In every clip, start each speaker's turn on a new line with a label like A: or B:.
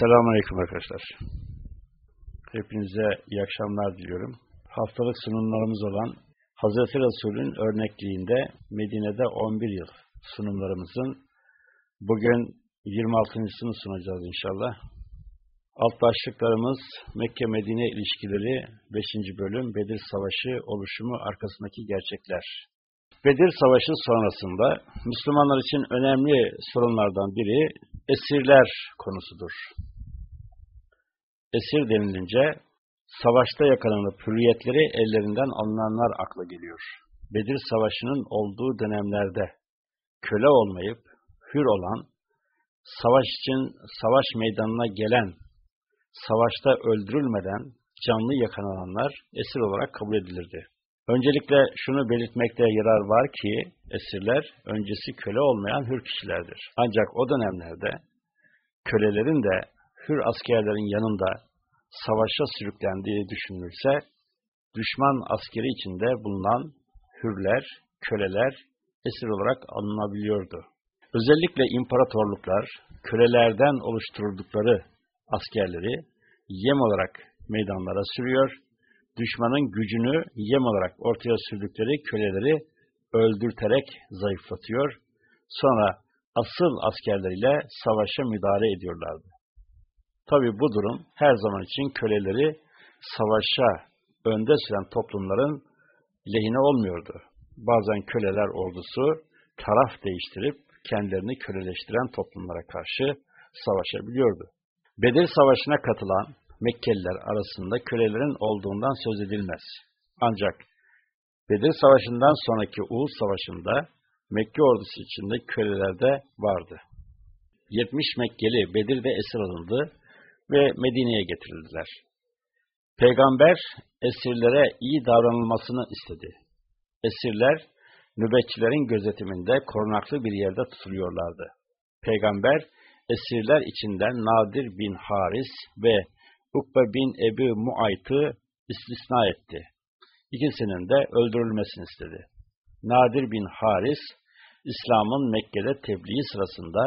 A: Selamun Aleyküm arkadaşlar. Hepinize iyi akşamlar diliyorum. Haftalık sunumlarımız olan Hazreti Resul'ün örnekliğinde Medine'de 11 yıl sunumlarımızın bugün 26.sını sunacağız inşallah. Alt başlıklarımız Mekke-Medine ilişkileri 5. bölüm Bedir Savaşı oluşumu arkasındaki gerçekler. Bedir Savaşı sonrasında Müslümanlar için önemli sorunlardan biri esirler konusudur. Esir denilince savaşta yakalanıp hürriyetleri ellerinden alınanlar akla geliyor. Bedir Savaşı'nın olduğu dönemlerde köle olmayıp hür olan, savaş için savaş meydanına gelen, savaşta öldürülmeden canlı yakalananlar esir olarak kabul edilirdi. Öncelikle şunu belirtmekte yarar var ki esirler öncesi köle olmayan hür kişilerdir. Ancak o dönemlerde kölelerin de hür askerlerin yanında savaşa sürüklendiği düşünülürse düşman askeri içinde bulunan hürler, köleler esir olarak alınabiliyordu. Özellikle imparatorluklar kölelerden oluşturdukları askerleri yem olarak meydanlara sürüyor düşmanın gücünü yem olarak ortaya sürdükleri köleleri öldürterek zayıflatıyor, sonra asıl askerleriyle savaşa müdahale ediyorlardı. Tabi bu durum her zaman için köleleri savaşa önde süren toplumların lehine olmuyordu. Bazen köleler ordusu taraf değiştirip kendilerini köleleştiren toplumlara karşı savaşabiliyordu. Bedir Savaşı'na katılan Mekkeliler arasında kölelerin olduğundan söz edilmez. Ancak Bedir Savaşı'ndan sonraki Uğuz Savaşı'nda Mekke ordusu içinde köleler de vardı. 70 Mekkeli Bedir'de esir alındı ve Medine'ye getirildiler. Peygamber esirlere iyi davranılmasını istedi. Esirler nöbetçilerin gözetiminde korunaklı bir yerde tutuluyorlardı. Peygamber esirler içinden Nadir bin Haris ve Ukbe bin Ebu Muayt'ı istisna etti. İkisinin de öldürülmesini istedi. Nadir bin Haris, İslam'ın Mekke'de tebliği sırasında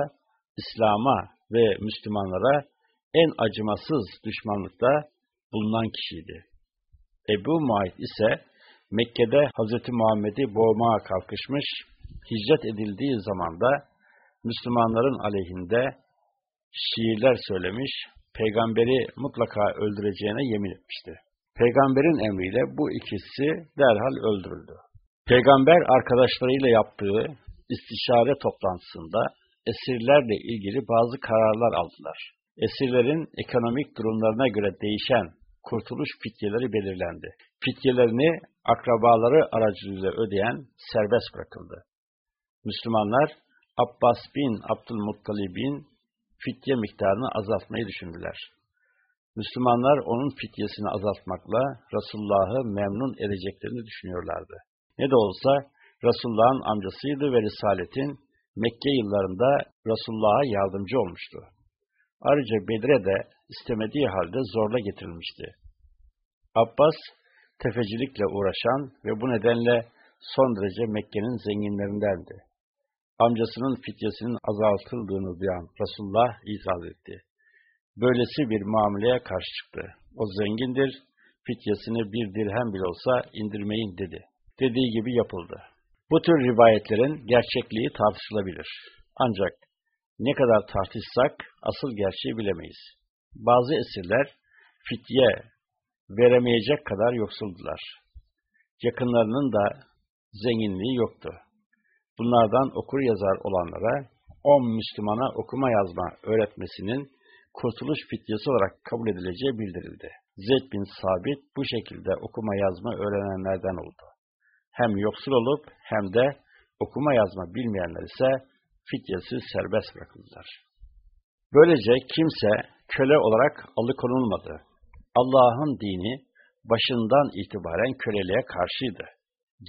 A: İslam'a ve Müslümanlara en acımasız düşmanlıkta bulunan kişiydi. Ebu Muayt ise Mekke'de Hz. Muhammed'i boğmaya kalkışmış, hicret edildiği zamanda Müslümanların aleyhinde şiirler söylemiş, peygamberi mutlaka öldüreceğine yemin etmişti. Peygamberin emriyle bu ikisi derhal öldürüldü. Peygamber arkadaşlarıyla yaptığı istişare toplantısında esirlerle ilgili bazı kararlar aldılar. Esirlerin ekonomik durumlarına göre değişen kurtuluş fityeleri belirlendi. Fityelerini akrabaları aracılığıyla ödeyen serbest bırakıldı. Müslümanlar Abbas bin Abdülmuttalib'in fitye miktarını azaltmayı düşündüler. Müslümanlar onun fityesini azaltmakla Resulullah'ı memnun edeceklerini düşünüyorlardı. Ne de olsa Resulullah'ın amcasıydı ve Risaletin Mekke yıllarında Resulullah'a yardımcı olmuştu. Ayrıca Bedir'e de istemediği halde zorla getirilmişti. Abbas, tefecilikle uğraşan ve bu nedenle son derece Mekke'nin zenginlerindendi amcasının fityesinin azaltıldığını duyan Resulullah itiraz etti. Böylesi bir muameleye karşı çıktı. O zengindir, fityesini bir dirhem bile olsa indirmeyin dedi. Dediği gibi yapıldı. Bu tür rivayetlerin gerçekliği tartışılabilir. Ancak ne kadar tartışsak asıl gerçeği bilemeyiz. Bazı esirler fitye veremeyecek kadar yoksuldular. Yakınlarının da zenginliği yoktu. Bunlardan okur yazar olanlara on Müslümana okuma yazma öğretmesinin kurtuluş fityesi olarak kabul edileceği bildirildi. Zeyd bin Sabit bu şekilde okuma yazma öğrenenlerden oldu. Hem yoksul olup hem de okuma yazma bilmeyenler ise fityesi serbest bırakıldılar. Böylece kimse köle olarak alıkonulmadı. Allah'ın dini başından itibaren köleliğe karşıydı.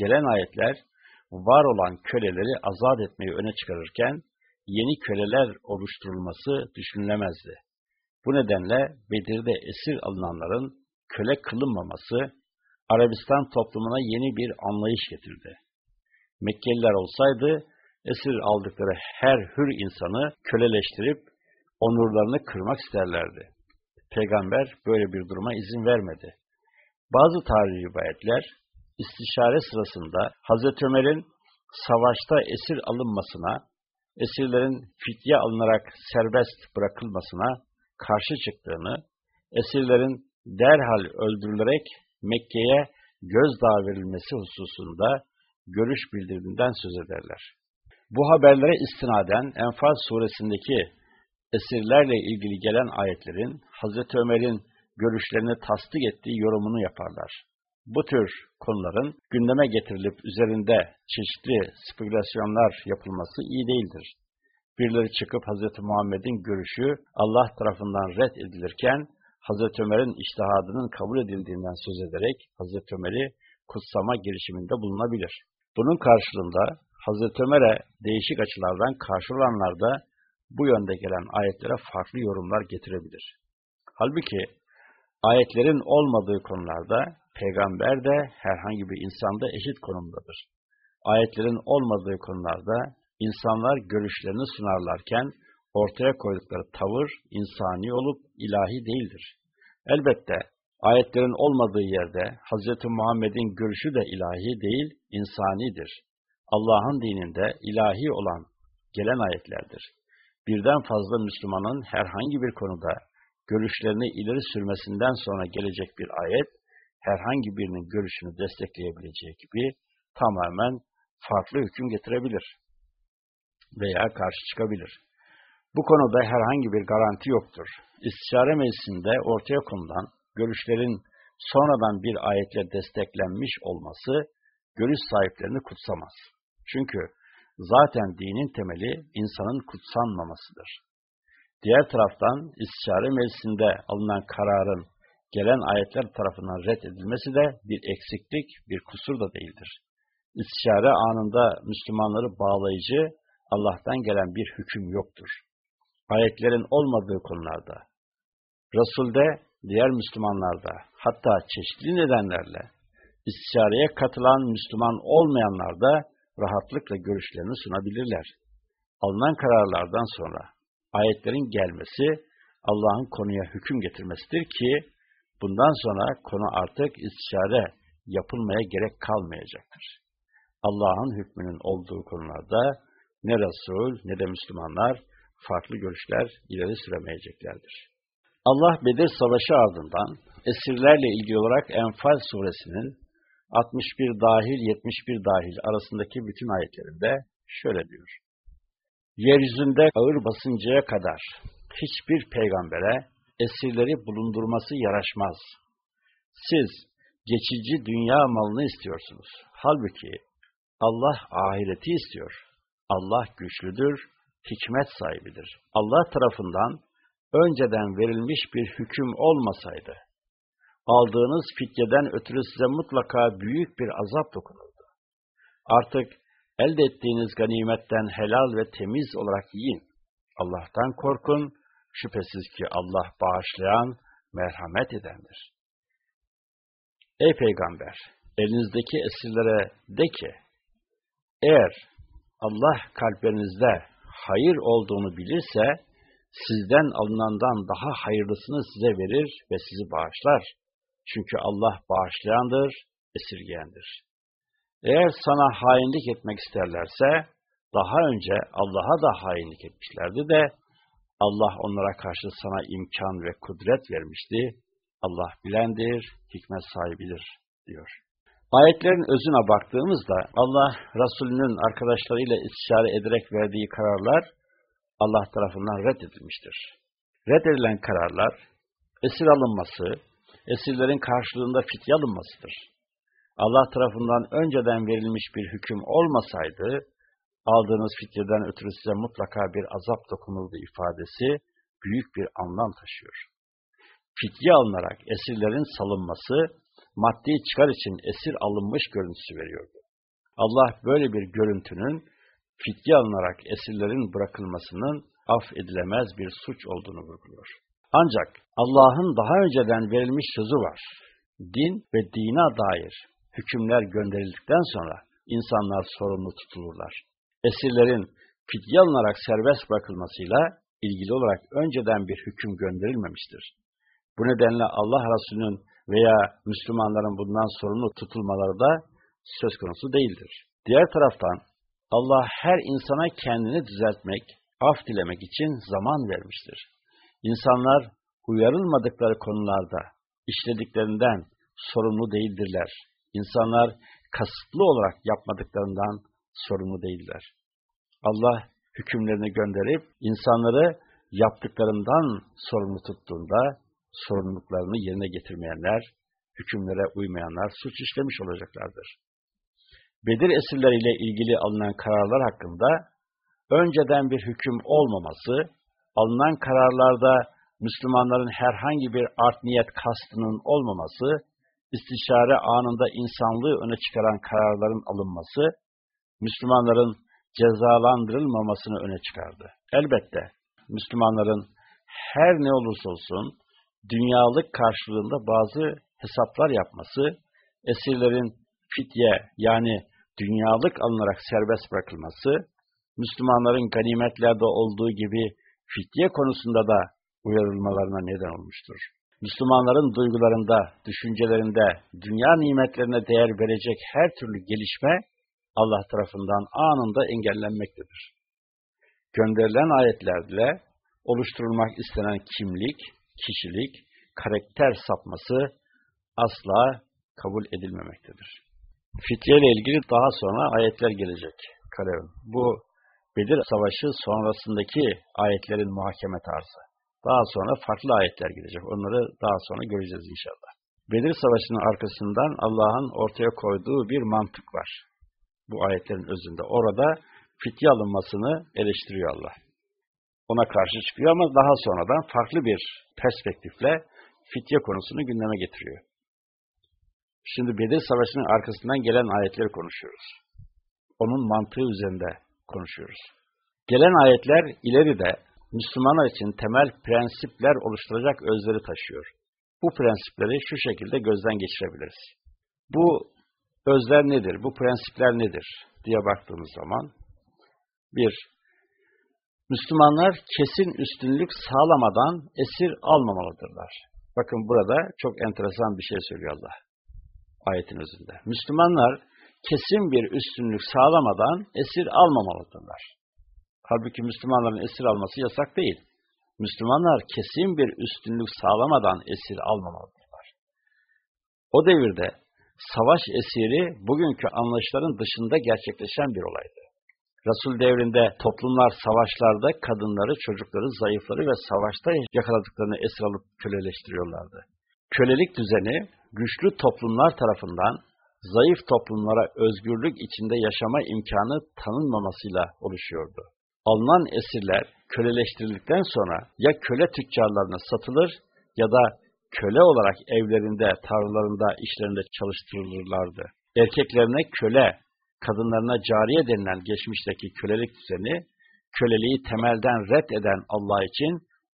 A: Gelen ayetler var olan köleleri azat etmeyi öne çıkarırken yeni köleler oluşturulması düşünülemezdi. Bu nedenle Bedir'de esir alınanların köle kılınmaması Arabistan toplumuna yeni bir anlayış getirdi. Mekkeliler olsaydı esir aldıkları her hür insanı köleleştirip onurlarını kırmak isterlerdi. Peygamber böyle bir duruma izin vermedi. Bazı tarihi rivayetler, istişare sırasında Hazreti Ömer'in savaşta esir alınmasına, esirlerin fidye alınarak serbest bırakılmasına karşı çıktığını, esirlerin derhal öldürülerek Mekke'ye gözdağı verilmesi hususunda görüş bildirdiğinden söz ederler. Bu haberlere istinaden Enfal suresindeki esirlerle ilgili gelen ayetlerin Hazreti Ömer'in görüşlerini tasdik ettiği yorumunu yaparlar. Bu tür konuların gündeme getirilip üzerinde çeşitli spekülasyonlar yapılması iyi değildir. Birileri çıkıp Hazreti Muhammed'in görüşü Allah tarafından red edilirken Hazreti Ömer'in iştihadının kabul edildiğinden söz ederek Hazreti Ömer'i kutsama girişiminde bulunabilir. Bunun karşılığında Hazreti Ömer'e değişik açılardan karşı olanlar da bu yönde gelen ayetlere farklı yorumlar getirebilir. Halbuki ayetlerin olmadığı konularda peygamber de herhangi bir insanda eşit konumdadır. Ayetlerin olmadığı konularda insanlar görüşlerini sunarlarken ortaya koydukları tavır insani olup ilahi değildir. Elbette ayetlerin olmadığı yerde Hz. Muhammed'in görüşü de ilahi değil, insanidir. Allah'ın dininde ilahi olan gelen ayetlerdir. Birden fazla Müslümanın herhangi bir konuda görüşlerini ileri sürmesinden sonra gelecek bir ayet, herhangi birinin görüşünü destekleyebileceği gibi tamamen farklı hüküm getirebilir veya karşı çıkabilir. Bu konuda herhangi bir garanti yoktur. İstişare meclisinde ortaya konulan görüşlerin sonradan bir ayetle desteklenmiş olması görüş sahiplerini kutsamaz. Çünkü zaten dinin temeli insanın kutsanmamasıdır. Diğer taraftan istişare meclisinde alınan kararın gelen ayetler tarafından red edilmesi de bir eksiklik, bir kusur da değildir. İstişare anında Müslümanları bağlayıcı, Allah'tan gelen bir hüküm yoktur. Ayetlerin olmadığı konularda, Resul'de, diğer Müslümanlarda, hatta çeşitli nedenlerle istişareye katılan Müslüman olmayanlar da rahatlıkla görüşlerini sunabilirler. Alınan kararlardan sonra ayetlerin gelmesi Allah'ın konuya hüküm getirmesidir ki bundan sonra konu artık istişare yapılmaya gerek kalmayacaktır. Allah'ın hükmünün olduğu konularda ne Resul ne de Müslümanlar farklı görüşler ileri süremeyeceklerdir. Allah Bedir Savaşı ardından esirlerle ilgili olarak Enfal suresinin 61 dahil 71 dahil arasındaki bütün ayetlerinde şöyle diyor. Yeryüzünde ağır basıncaya kadar hiçbir peygambere esirleri bulundurması yaraşmaz. Siz geçici dünya malını istiyorsunuz. Halbuki Allah ahireti istiyor. Allah güçlüdür, hikmet sahibidir. Allah tarafından önceden verilmiş bir hüküm olmasaydı, aldığınız fityeden ötürü size mutlaka büyük bir azap dokunurdu. Artık elde ettiğiniz ganimetten helal ve temiz olarak yiyin. Allah'tan korkun, şüphesiz ki Allah bağışlayan, merhamet edendir. Ey Peygamber! Elinizdeki esirlere de ki, eğer Allah kalplerinizde hayır olduğunu bilirse, sizden alınandan daha hayırlısını size verir ve sizi bağışlar. Çünkü Allah bağışlayandır, esirgeyendir. Eğer sana hainlik etmek isterlerse, daha önce Allah'a da hainlik etmişlerdi de, Allah onlara karşı sana imkan ve kudret vermişti. Allah bilendir, hikmet sahibidir, diyor. Ayetlerin özüne baktığımızda Allah Resulünün arkadaşlarıyla istişare ederek verdiği kararlar Allah tarafından reddedilmiştir. Reddedilen kararlar esir alınması, esirlerin karşılığında fitye alınmasıdır. Allah tarafından önceden verilmiş bir hüküm olmasaydı, aldığınız fityeden ötürü size mutlaka bir azap dokunuldu ifadesi büyük bir anlam taşıyor. Fitye alınarak esirlerin salınması, maddi çıkar için esir alınmış görüntüsü veriyordu. Allah böyle bir görüntünün fitye alınarak esirlerin bırakılmasının af edilemez bir suç olduğunu vurguluyor. Ancak Allah'ın daha önceden verilmiş sözü var. Din ve dina dair hükümler gönderildikten sonra insanlar sorumlu tutulurlar. Esirlerin fidye alınarak serbest bırakılmasıyla ilgili olarak önceden bir hüküm gönderilmemiştir. Bu nedenle Allah Resulü'nün veya Müslümanların bundan sorumlu tutulmaları da söz konusu değildir. Diğer taraftan Allah her insana kendini düzeltmek, af dilemek için zaman vermiştir. İnsanlar uyarılmadıkları konularda işlediklerinden sorumlu değildirler. İnsanlar kasıtlı olarak yapmadıklarından sorumlu değiller. Allah hükümlerini gönderip insanları yaptıklarından sorumlu tuttuğunda sorumluluklarını yerine getirmeyenler, hükümlere uymayanlar suç işlemiş olacaklardır. Bedir esirleriyle ilgili alınan kararlar hakkında önceden bir hüküm olmaması, alınan kararlarda Müslümanların herhangi bir art niyet kastının olmaması, istişare anında insanlığı öne çıkaran kararların alınması, Müslümanların cezalandırılmamasını öne çıkardı. Elbette Müslümanların her ne olursa olsun dünyalık karşılığında bazı hesaplar yapması, esirlerin fitye yani dünyalık alınarak serbest bırakılması, Müslümanların ganimetlerde olduğu gibi fitye konusunda da uyarılmalarına neden olmuştur. Müslümanların duygularında, düşüncelerinde, dünya nimetlerine değer verecek her türlü gelişme Allah tarafından anında engellenmektedir. Gönderilen ayetlerle oluşturulmak istenen kimlik, kişilik, karakter sapması asla kabul edilmemektedir. Fitye ile ilgili daha sonra ayetler gelecek. Kalevin. Bu Bedir Savaşı sonrasındaki ayetlerin muhakeme tarzı. Daha sonra farklı ayetler gelecek. Onları daha sonra göreceğiz inşallah. Bedir Savaşı'nın arkasından Allah'ın ortaya koyduğu bir mantık var. Bu ayetlerin özünde. Orada fitye alınmasını eleştiriyor Allah. Ona karşı çıkıyor ama daha sonradan farklı bir perspektifle fitye konusunu gündeme getiriyor. Şimdi Bedir Savaşı'nın arkasından gelen ayetleri konuşuyoruz. Onun mantığı üzerinde konuşuyoruz. Gelen ayetler ileride Müslümanlar için temel prensipler oluşturacak özleri taşıyor. Bu prensipleri şu şekilde gözden geçirebiliriz. Bu özler nedir? Bu prensipler nedir? diye baktığımız zaman bir, Müslümanlar kesin üstünlük sağlamadan esir almamalıdırlar. Bakın burada çok enteresan bir şey söylüyor Allah ayetin özünde. Müslümanlar kesin bir üstünlük sağlamadan esir almamalıdırlar. Halbuki Müslümanların esir alması yasak değil. Müslümanlar kesin bir üstünlük sağlamadan esir almamalıdırlar. O devirde savaş esiri bugünkü anlayışların dışında gerçekleşen bir olaydı. Resul devrinde toplumlar savaşlarda kadınları, çocukları, zayıfları ve savaşta yakaladıklarını esir alıp köleleştiriyorlardı. Kölelik düzeni güçlü toplumlar tarafından zayıf toplumlara özgürlük içinde yaşama imkanı tanınmamasıyla oluşuyordu. Alınan esirler köleleştirildikten sonra ya köle tüccarlarına satılır ya da köle olarak evlerinde, tarlalarında, işlerinde çalıştırılırlardı. Erkeklerine köle, kadınlarına cariye denilen geçmişteki kölelik düzeni, köleliği temelden red eden Allah için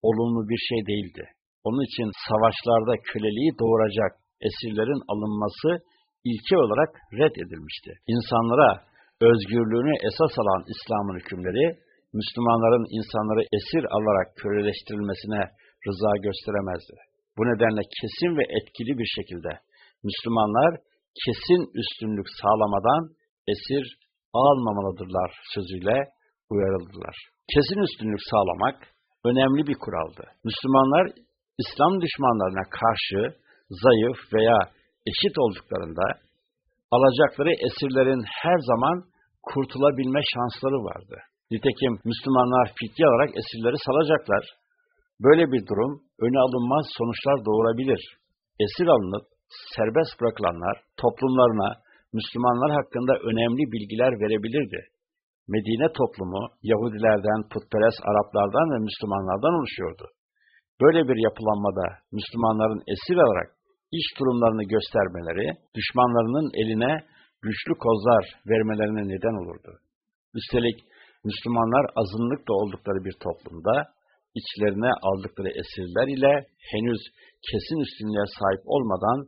A: olumlu bir şey değildi. Onun için savaşlarda köleliği doğuracak esirlerin alınması ilke olarak red edilmişti. İnsanlara özgürlüğünü esas alan İslam'ın hükümleri, Müslümanların insanları esir alarak köleleştirilmesine rıza gösteremezdi. Bu nedenle kesin ve etkili bir şekilde Müslümanlar kesin üstünlük sağlamadan esir almamalıdırlar sözüyle uyarıldılar. Kesin üstünlük sağlamak önemli bir kuraldı. Müslümanlar İslam düşmanlarına karşı zayıf veya eşit olduklarında alacakları esirlerin her zaman kurtulabilme şansları vardı. Nitekim Müslümanlar fitye olarak esirleri salacaklar. Böyle bir durum öne alınmaz sonuçlar doğurabilir. Esir alınıp serbest bırakılanlar toplumlarına Müslümanlar hakkında önemli bilgiler verebilirdi. Medine toplumu Yahudilerden, putperest Araplardan ve Müslümanlardan oluşuyordu. Böyle bir yapılanmada Müslümanların esir alarak iş durumlarını göstermeleri, düşmanlarının eline güçlü kozlar vermelerine neden olurdu. Üstelik Müslümanlar azınlıkta oldukları bir toplumda, içlerine aldıkları esirler ile henüz kesin üstünlüğe sahip olmadan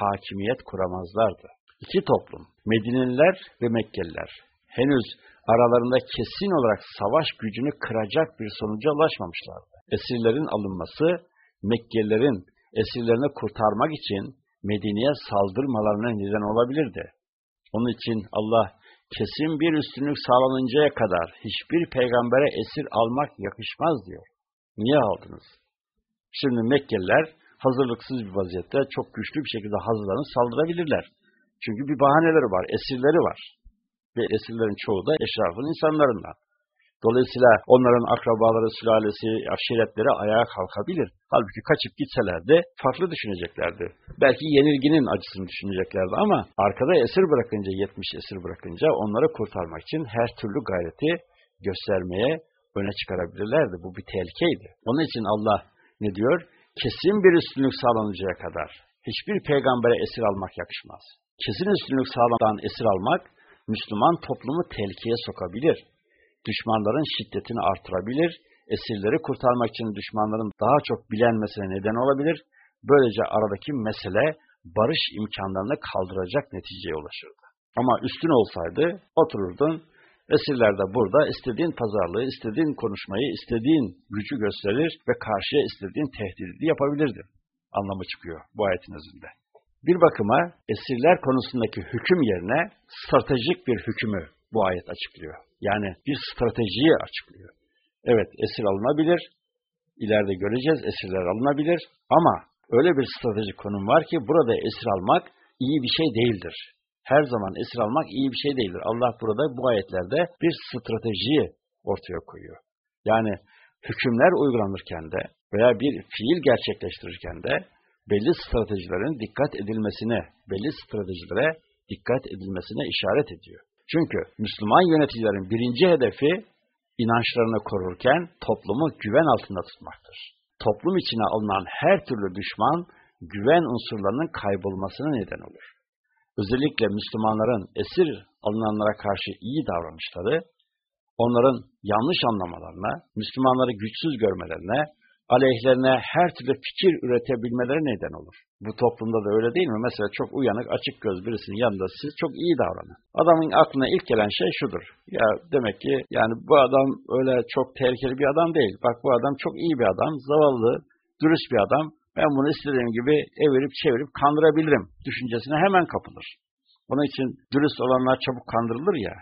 A: hakimiyet kuramazlardı. İki toplum, Medineliler ve Mekkeliler, henüz aralarında kesin olarak savaş gücünü kıracak bir sonuca ulaşmamışlardı. Esirlerin alınması, Mekkelilerin esirlerini kurtarmak için Medine'ye saldırmalarına neden olabilirdi. Onun için Allah kesin bir üstünlük sağlanıncaya kadar hiçbir peygambere esir almak yakışmaz diyor. Niye aldınız? Şimdi Mekkeliler hazırlıksız bir vaziyette çok güçlü bir şekilde hazırlanıp saldırabilirler. Çünkü bir bahaneleri var, esirleri var. Ve esirlerin çoğu da eşrafın insanlarından. Dolayısıyla onların akrabaları, sülalesi, aşiretleri ayağa kalkabilir. Halbuki kaçıp gitselerdi farklı düşüneceklerdi. Belki yenilginin acısını düşüneceklerdi ama arkada esir bırakınca, 70 esir bırakınca onları kurtarmak için her türlü gayreti göstermeye öne çıkarabilirlerdi. Bu bir tehlikeydi. Onun için Allah ne diyor? Kesin bir üstünlük sağlanıncaya kadar hiçbir peygambere esir almak yakışmaz. Kesin üstünlük sağlanan esir almak, Müslüman toplumu tehlikeye sokabilir düşmanların şiddetini artırabilir, esirleri kurtarmak için düşmanların daha çok bilenmesine neden olabilir, böylece aradaki mesele barış imkanlarını kaldıracak neticeye ulaşırdı. Ama üstün olsaydı otururdun, esirler de burada istediğin pazarlığı, istediğin konuşmayı, istediğin gücü gösterir ve karşıya istediğin tehdidi yapabilirdin. Anlamı çıkıyor bu ayetin özünde. Bir bakıma esirler konusundaki hüküm yerine stratejik bir hükümü bu ayet açıklıyor. Yani bir stratejiyi açıklıyor. Evet esir alınabilir, ileride göreceğiz esirler alınabilir ama öyle bir stratejik konum var ki burada esir almak iyi bir şey değildir. Her zaman esir almak iyi bir şey değildir. Allah burada bu ayetlerde bir stratejiyi ortaya koyuyor. Yani hükümler uygulanırken de veya bir fiil gerçekleştirirken de belli stratejilerin dikkat edilmesine, belli stratejilere dikkat edilmesine işaret ediyor. Çünkü Müslüman yöneticilerin birinci hedefi inançlarını korurken toplumu güven altında tutmaktır. Toplum içine alınan her türlü düşman güven unsurlarının kaybolmasına neden olur. Özellikle Müslümanların esir alınanlara karşı iyi davranışları, onların yanlış anlamalarına, Müslümanları güçsüz görmelerine, aleyhlerine her türlü fikir üretebilmeleri neden olur. Bu toplumda da öyle değil mi? Mesela çok uyanık, açık göz birisinin yanında siz çok iyi davranın. Adamın aklına ilk gelen şey şudur. Ya demek ki yani bu adam öyle çok tehlikeli bir adam değil. Bak bu adam çok iyi bir adam, zavallı, dürüst bir adam. Ben bunu istediğim gibi evirip çevirip kandırabilirim düşüncesine hemen kapılır. Onun için dürüst olanlar çabuk kandırılır ya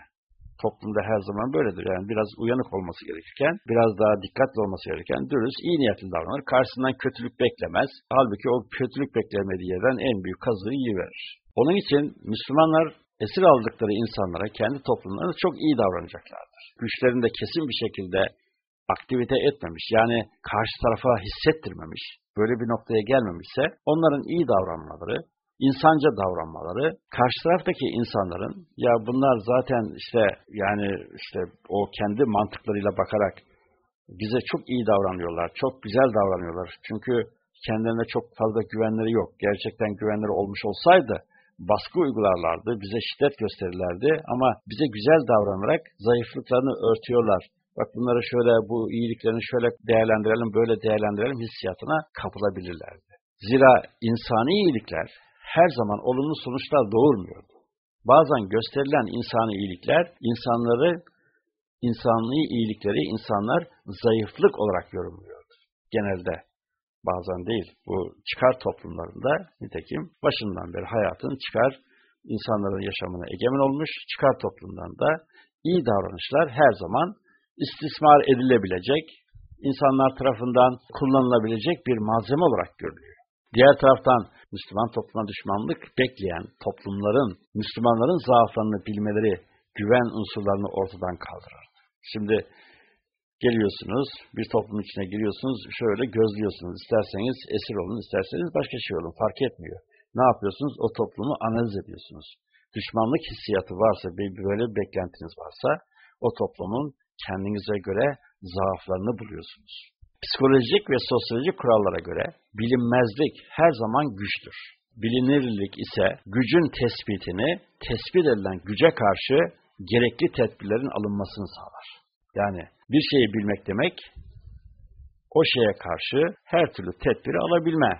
A: toplumda her zaman böyledir. Yani biraz uyanık olması gerekirken, biraz daha dikkatli olması gerekirken dürüst, iyi niyetli davranır. Karşısından kötülük beklemez. Halbuki o kötülük beklemediği yerden en büyük kazığı iyi verir. Onun için Müslümanlar esir aldıkları insanlara, kendi toplumlarına çok iyi davranacaklardır. Güçlerinde kesin bir şekilde aktivite etmemiş, yani karşı tarafa hissettirmemiş, böyle bir noktaya gelmemişse, onların iyi davranmaları, insanca davranmaları, karşı taraftaki insanların ya bunlar zaten işte yani işte o kendi mantıklarıyla bakarak bize çok iyi davranıyorlar, çok güzel davranıyorlar. Çünkü kendilerine çok fazla güvenleri yok. Gerçekten güvenleri olmuş olsaydı baskı uygularlardı, bize şiddet gösterirlerdi ama bize güzel davranarak zayıflıklarını örtüyorlar. Bak bunları şöyle, bu iyiliklerini şöyle değerlendirelim, böyle değerlendirelim hissiyatına kapılabilirlerdi. Zira insani iyilikler her zaman olumlu sonuçlar doğurmuyordu. Bazen gösterilen insani iyilikler, insanları, insanlığı iyilikleri insanlar zayıflık olarak yorumluyordu. Genelde, bazen değil. Bu çıkar toplumlarında nitekim başından beri hayatın çıkar, insanların yaşamına egemen olmuş, çıkar toplumdan da iyi davranışlar her zaman istismar edilebilecek, insanlar tarafından kullanılabilecek bir malzeme olarak görülüyor. Diğer taraftan Müslüman topluma düşmanlık bekleyen toplumların, Müslümanların zaaflarını bilmeleri, güven unsurlarını ortadan kaldırır. Şimdi geliyorsunuz, bir toplum içine giriyorsunuz, şöyle gözlüyorsunuz. İsterseniz esir olun, isterseniz başka şey olun, fark etmiyor. Ne yapıyorsunuz? O toplumu analiz ediyorsunuz. Düşmanlık hissiyatı varsa, böyle bir beklentiniz varsa, o toplumun kendinize göre zaaflarını buluyorsunuz. Psikolojik ve sosyolojik kurallara göre bilinmezlik her zaman güçtür. Bilinirlik ise gücün tespitini, tespit edilen güce karşı gerekli tedbirlerin alınmasını sağlar. Yani bir şeyi bilmek demek, o şeye karşı her türlü tedbiri alabilme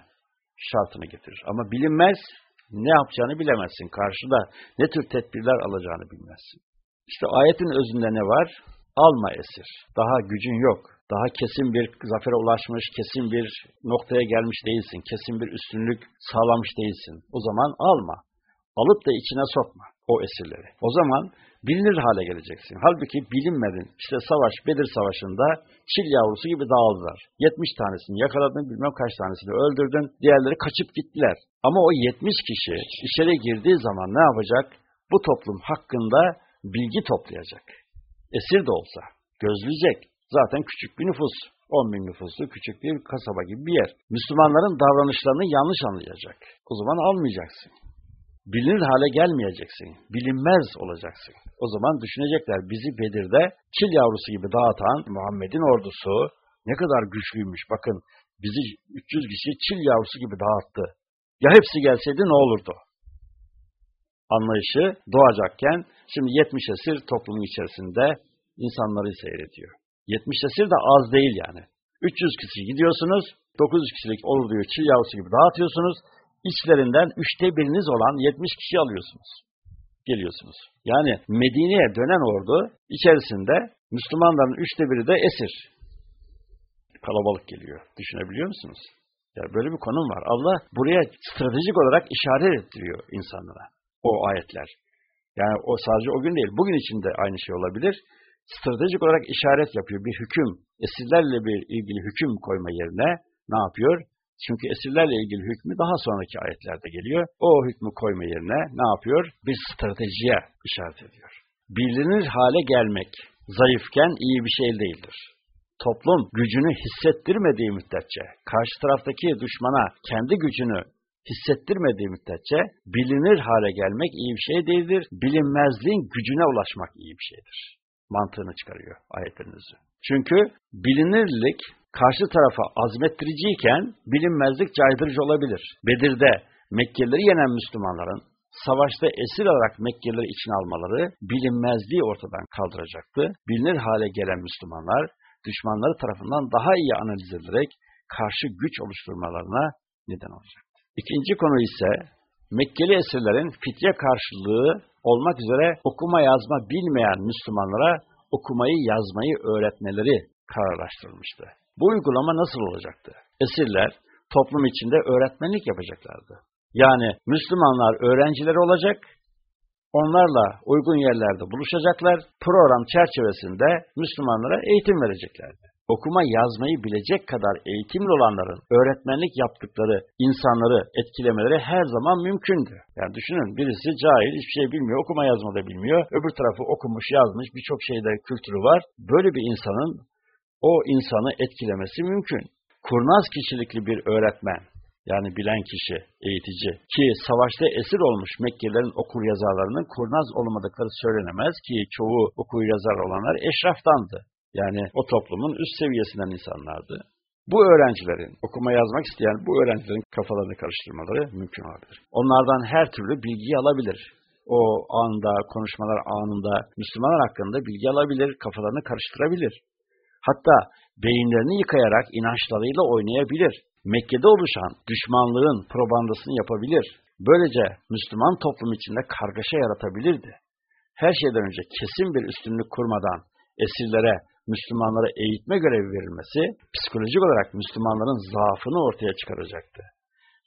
A: şartını getirir. Ama bilinmez, ne yapacağını bilemezsin. Karşıda ne tür tedbirler alacağını bilmezsin. İşte ayetin özünde ne var? Alma esir. Daha gücün yok. Daha kesin bir zafere ulaşmış, kesin bir noktaya gelmiş değilsin. Kesin bir üstünlük sağlamış değilsin. O zaman alma. Alıp da içine sokma o esirleri. O zaman bilinir hale geleceksin. Halbuki bilinmedin. İşte savaş, Bedir Savaşı'nda çil yavrusu gibi dağıldılar. 70 tanesini yakaladın, bilmem kaç tanesini öldürdün, diğerleri kaçıp gittiler. Ama o 70 kişi içeri girdiği zaman ne yapacak? Bu toplum hakkında bilgi toplayacak. Esir de olsa, gözleyecek. Zaten küçük bir nüfus. 10 bin nüfuslu küçük bir kasaba gibi bir yer. Müslümanların davranışlarını yanlış anlayacak. O zaman almayacaksın bilinir hale gelmeyeceksin. Bilinmez olacaksın. O zaman düşünecekler bizi Bedir'de çil yavrusu gibi dağıtan Muhammed'in ordusu ne kadar güçlüymüş. Bakın bizi 300 kişi çil yavrusu gibi dağıttı. Ya hepsi gelseydi ne olurdu? Anlayışı doğacakken şimdi 70 esir toplumun içerisinde insanları seyrediyor. 70 esir de az değil yani. 300 kişi gidiyorsunuz, 900 kişilik olur diyor çil yavrusu gibi dağıtıyorsunuz içlerinden üçte biriniz olan 70 kişi alıyorsunuz. Geliyorsunuz. Yani Medine'ye dönen ordu içerisinde Müslümanların üçte biri de esir. Kalabalık geliyor. Düşünebiliyor musunuz? Yani böyle bir konum var. Allah buraya stratejik olarak işaret ettiriyor insanlara. O ayetler. Yani o sadece o gün değil, bugün için de aynı şey olabilir. Stratejik olarak işaret yapıyor. Bir hüküm, esirlerle bir ilgili hüküm koyma yerine ne yapıyor? Çünkü esirlerle ilgili hükmü daha sonraki ayetlerde geliyor. O hükmü koyma yerine ne yapıyor? Bir stratejiye işaret ediyor. Bilinir hale gelmek zayıfken iyi bir şey değildir. Toplum gücünü hissettirmediği müddetçe, karşı taraftaki düşmana kendi gücünü hissettirmediği müddetçe bilinir hale gelmek iyi bir şey değildir. Bilinmezliğin gücüne ulaşmak iyi bir şeydir. Mantığını çıkarıyor ayetlerinizi. Çünkü bilinirlik karşı tarafa azmettiriciyken bilinmezlik caydırıcı olabilir. Bedir'de Mekkelileri yenen Müslümanların savaşta esir olarak Mekkelileri içine almaları bilinmezliği ortadan kaldıracaktı. Bilinir hale gelen Müslümanlar düşmanları tarafından daha iyi analiz edilerek karşı güç oluşturmalarına neden olacaktı. İkinci konu ise Mekkeli esirlerin fitye karşılığı olmak üzere okuma yazma bilmeyen Müslümanlara okumayı yazmayı öğretmeleri kararlaştırılmıştı. Bu uygulama nasıl olacaktı? Esirler toplum içinde öğretmenlik yapacaklardı. Yani Müslümanlar öğrenciler olacak, onlarla uygun yerlerde buluşacaklar, program çerçevesinde Müslümanlara eğitim vereceklerdi. Okuma yazmayı bilecek kadar eğitimli olanların öğretmenlik yaptıkları insanları etkilemeleri her zaman mümkündü. Yani düşünün birisi cahil, hiçbir şey bilmiyor, okuma yazma da bilmiyor, öbür tarafı okumuş, yazmış, birçok şeyde kültürü var. Böyle bir insanın o insanı etkilemesi mümkün. Kurnaz kişilikli bir öğretmen, yani bilen kişi, eğitici ki savaşta esir olmuş Mekkelilerin okur yazarlarının kurnaz olmadıkları söylenemez ki çoğu okur yazar olanlar eşraftandı. Yani o toplumun üst seviyesinden insanlardı. Bu öğrencilerin, okuma yazmak isteyen bu öğrencilerin kafalarını karıştırmaları mümkün olabilir. Onlardan her türlü bilgiyi alabilir. O anda, konuşmalar anında Müslümanlar hakkında bilgi alabilir, kafalarını karıştırabilir. Hatta beyinlerini yıkayarak inançlarıyla oynayabilir. Mekke'de oluşan düşmanlığın probandasını yapabilir. Böylece Müslüman toplum içinde kargaşa yaratabilirdi. Her şeyden önce kesin bir üstünlük kurmadan esirlere, Müslümanlara eğitme görevi verilmesi, psikolojik olarak Müslümanların zaafını ortaya çıkaracaktı.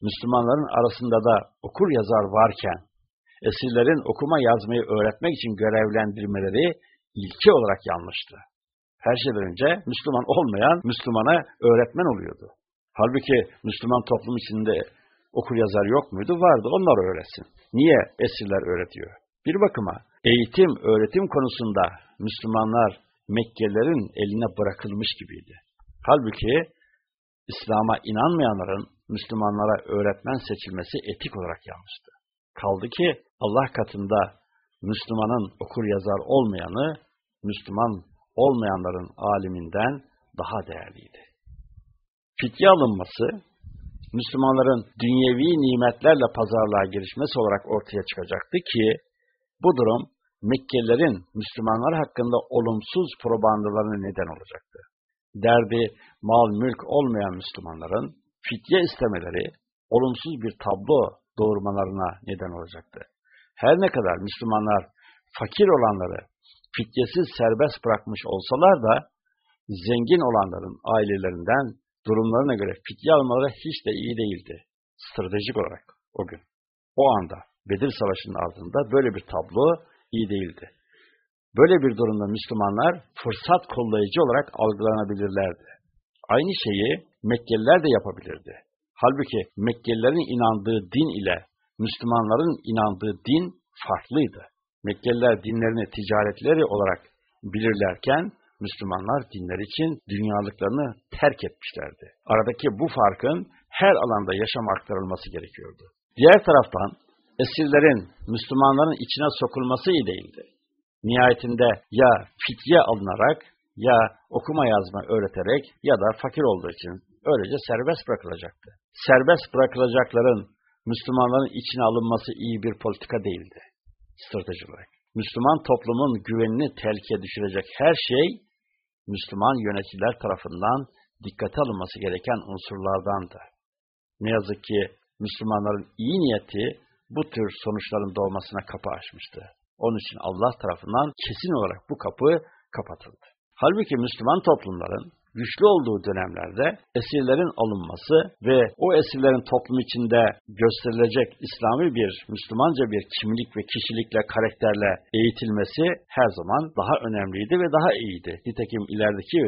A: Müslümanların arasında da okur yazar varken, esirlerin okuma yazmayı öğretmek için görevlendirmeleri ilke olarak yanlıştı her şeyden önce Müslüman olmayan Müslümana öğretmen oluyordu. Halbuki Müslüman toplum içinde okur yazar yok muydu? Vardı. Onlar öğretsin. Niye esirler öğretiyor? Bir bakıma eğitim, öğretim konusunda Müslümanlar Mekkelilerin eline bırakılmış gibiydi. Halbuki İslam'a inanmayanların Müslümanlara öğretmen seçilmesi etik olarak yanlıştı. Kaldı ki Allah katında Müslümanın okur yazar olmayanı Müslüman olmayanların aliminden daha değerliydi. Fitye alınması, Müslümanların dünyevi nimetlerle pazarlığa girişmesi olarak ortaya çıkacaktı ki, bu durum Mekkelilerin Müslümanlar hakkında olumsuz propagandalarına neden olacaktı. Derdi mal mülk olmayan Müslümanların fitye istemeleri olumsuz bir tablo doğurmalarına neden olacaktı. Her ne kadar Müslümanlar fakir olanları fidyesiz serbest bırakmış olsalar da zengin olanların ailelerinden durumlarına göre fidye almaları hiç de iyi değildi. Stratejik olarak o gün. O anda Bedir Savaşı'nın ardında böyle bir tablo iyi değildi. Böyle bir durumda Müslümanlar fırsat kollayıcı olarak algılanabilirlerdi. Aynı şeyi Mekkeliler de yapabilirdi. Halbuki Mekkelilerin inandığı din ile Müslümanların inandığı din farklıydı. Mekkeliler dinlerini ticaretleri olarak bilirlerken Müslümanlar dinler için dünyalıklarını terk etmişlerdi. Aradaki bu farkın her alanda yaşam aktarılması gerekiyordu. Diğer taraftan esirlerin Müslümanların içine sokulması iyi değildi. Nihayetinde ya fitye alınarak ya okuma yazma öğreterek ya da fakir olduğu için öylece serbest bırakılacaktı. Serbest bırakılacakların Müslümanların içine alınması iyi bir politika değildi. Strateji olarak. Müslüman toplumun güvenini tehlikeye düşürecek her şey Müslüman yöneticiler tarafından dikkate alınması gereken unsurlardandı. Ne yazık ki Müslümanların iyi niyeti bu tür sonuçların doğmasına kapı açmıştı. Onun için Allah tarafından kesin olarak bu kapı kapatıldı. Halbuki Müslüman toplumların güçlü olduğu dönemlerde esirlerin alınması ve o esirlerin toplum içinde gösterilecek İslami bir, Müslümanca bir kimlik ve kişilikle, karakterle eğitilmesi her zaman daha önemliydi ve daha iyiydi. Nitekim ilerideki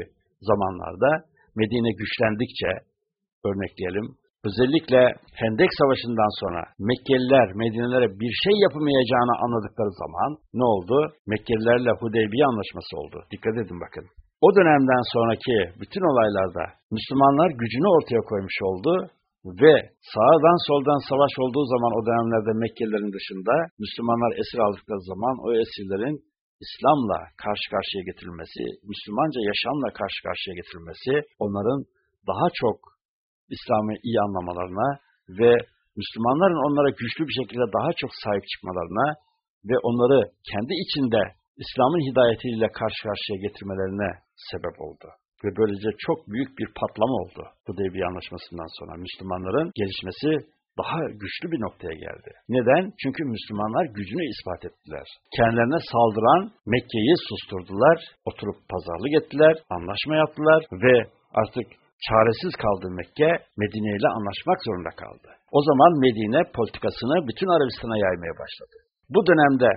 A: zamanlarda Medine güçlendikçe, örnekleyelim, özellikle Hendek Savaşı'ndan sonra Mekkeliler Medine'lere bir şey yapamayacağını anladıkları zaman ne oldu? Mekkelilerle Hudeybiye anlaşması oldu. Dikkat edin bakın. O dönemden sonraki bütün olaylarda Müslümanlar gücünü ortaya koymuş oldu ve sağdan soldan savaş olduğu zaman o dönemlerde Mekkelilerin dışında Müslümanlar esir aldıkları zaman o esirlerin İslam'la karşı karşıya getirilmesi, Müslümanca yaşamla karşı karşıya getirilmesi onların daha çok İslam'ı iyi anlamalarına ve Müslümanların onlara güçlü bir şekilde daha çok sahip çıkmalarına ve onları kendi içinde İslam'ın hidayetiyle karşı karşıya getirmelerine sebep oldu. Ve böylece çok büyük bir patlama oldu Hudeybiye Anlaşması'ndan sonra. Müslümanların gelişmesi daha güçlü bir noktaya geldi. Neden? Çünkü Müslümanlar gücünü ispat ettiler. Kendilerine saldıran Mekke'yi susturdular, oturup pazarlık ettiler, anlaşma yaptılar ve artık çaresiz kaldı Mekke, Medine ile anlaşmak zorunda kaldı. O zaman Medine politikasını bütün Arabistan'a yaymaya başladı. Bu dönemde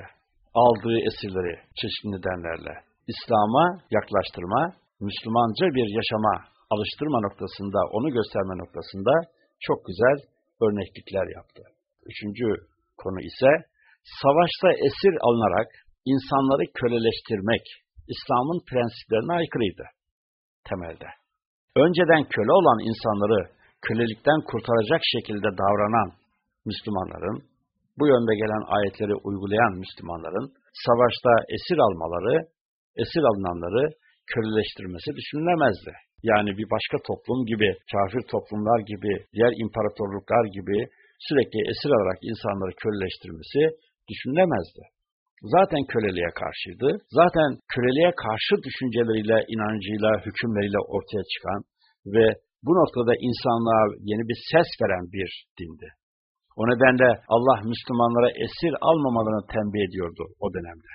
A: aldığı esirleri çeşitli nedenlerle İslam'a yaklaştırma, Müslümanca bir yaşama alıştırma noktasında, onu gösterme noktasında çok güzel örneklikler yaptı. Üçüncü konu ise savaşta esir alınarak insanları köleleştirmek İslam'ın prensiplerine aykırıydı temelde. Önceden köle olan insanları kölelikten kurtaracak şekilde davranan Müslümanların, bu yönde gelen ayetleri uygulayan Müslümanların savaşta esir almaları, esir alınanları köleleştirmesi düşünülemezdi. Yani bir başka toplum gibi, kafir toplumlar gibi, diğer imparatorluklar gibi sürekli esir alarak insanları köleleştirmesi düşünülemezdi. Zaten köleliğe karşıydı. Zaten köleliğe karşı düşünceleriyle, inancıyla, hükümleriyle ortaya çıkan ve bu noktada insanlığa yeni bir ses veren bir dindi. O nedenle Allah Müslümanlara esir almamalarını tembih ediyordu o dönemde.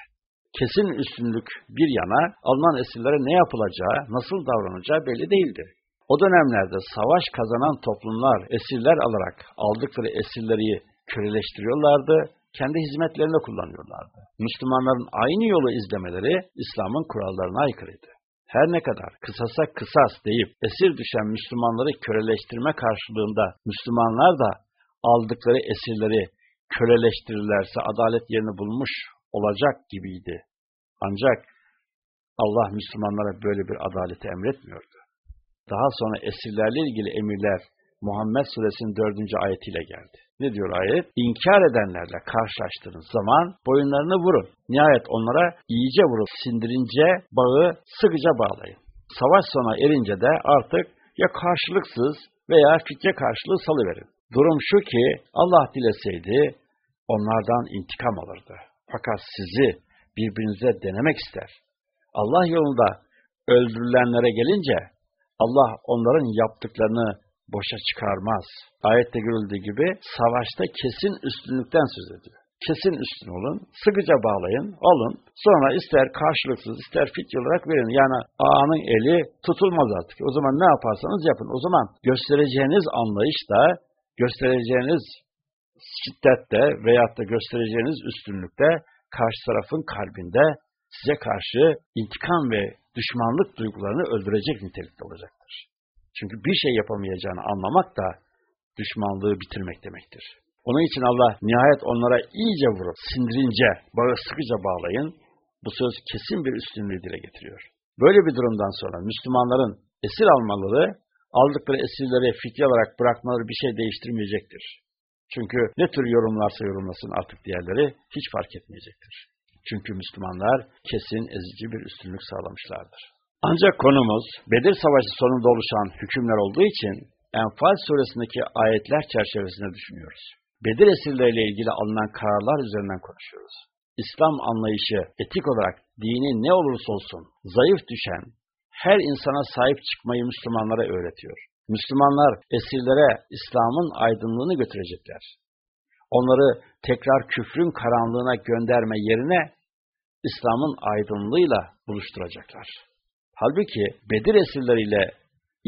A: Kesin üstünlük bir yana alınan esirlere ne yapılacağı, nasıl davranacağı belli değildi. O dönemlerde savaş kazanan toplumlar esirler alarak aldıkları esirleri köleleştiriyorlardı, kendi hizmetlerinde kullanıyorlardı. Müslümanların aynı yolu izlemeleri İslam'ın kurallarına aykırıydı. Her ne kadar kısasa kısas deyip esir düşen Müslümanları köleleştirme karşılığında Müslümanlar da aldıkları esirleri köleleştirirlerse adalet yerini bulmuş olacak gibiydi. Ancak Allah Müslümanlara böyle bir adaleti emretmiyordu. Daha sonra esirlerle ilgili emirler Muhammed Suresinin dördüncü ayetiyle geldi. Ne diyor ayet? İnkar edenlerle karşılaştığınız zaman boyunlarını vurun. Nihayet onlara iyice vurup sindirince bağı sıkıca bağlayın. Savaş sona erince de artık ya karşılıksız veya fikre karşılığı salıverin. Durum şu ki Allah dileseydi onlardan intikam alırdı. Fakat sizi birbirinize denemek ister. Allah yolunda öldürülenlere gelince Allah onların yaptıklarını boşa çıkarmaz. Ayette görüldüğü gibi savaşta kesin üstünlükten söz ediyor. kesin üstün olun, sıkıca bağlayın, alın. Sonra ister karşılıksız, ister fitye olarak verin. Yani ağanın eli tutulmaz artık. O zaman ne yaparsanız yapın. O zaman göstereceğiniz anlayışta, göstereceğiniz şiddette veyahut da göstereceğiniz üstünlükte karşı tarafın kalbinde size karşı intikam ve düşmanlık duygularını öldürecek nitelikte olacaktır. Çünkü bir şey yapamayacağını anlamak da düşmanlığı bitirmek demektir. Onun için Allah nihayet onlara iyice vurup sindirince, bağı sıkıca bağlayın, bu söz kesin bir üstünlüğü dile getiriyor. Böyle bir durumdan sonra Müslümanların esir almaları, aldıkları esirleri fitye olarak bırakmaları bir şey değiştirmeyecektir. Çünkü ne tür yorumlarsa yorumlasın artık diğerleri hiç fark etmeyecektir. Çünkü Müslümanlar kesin ezici bir üstünlük sağlamışlardır. Ancak konumuz Bedir Savaşı sonunda oluşan hükümler olduğu için Enfal suresindeki ayetler çerçevesinde düşünüyoruz. Bedir esirleriyle ilgili alınan kararlar üzerinden konuşuyoruz. İslam anlayışı etik olarak dini ne olursa olsun zayıf düşen her insana sahip çıkmayı Müslümanlara öğretiyor. Müslümanlar esirlere İslam'ın aydınlığını götürecekler. Onları tekrar küfrün karanlığına gönderme yerine İslam'ın aydınlığıyla buluşturacaklar. Halbuki Bedir esirleriyle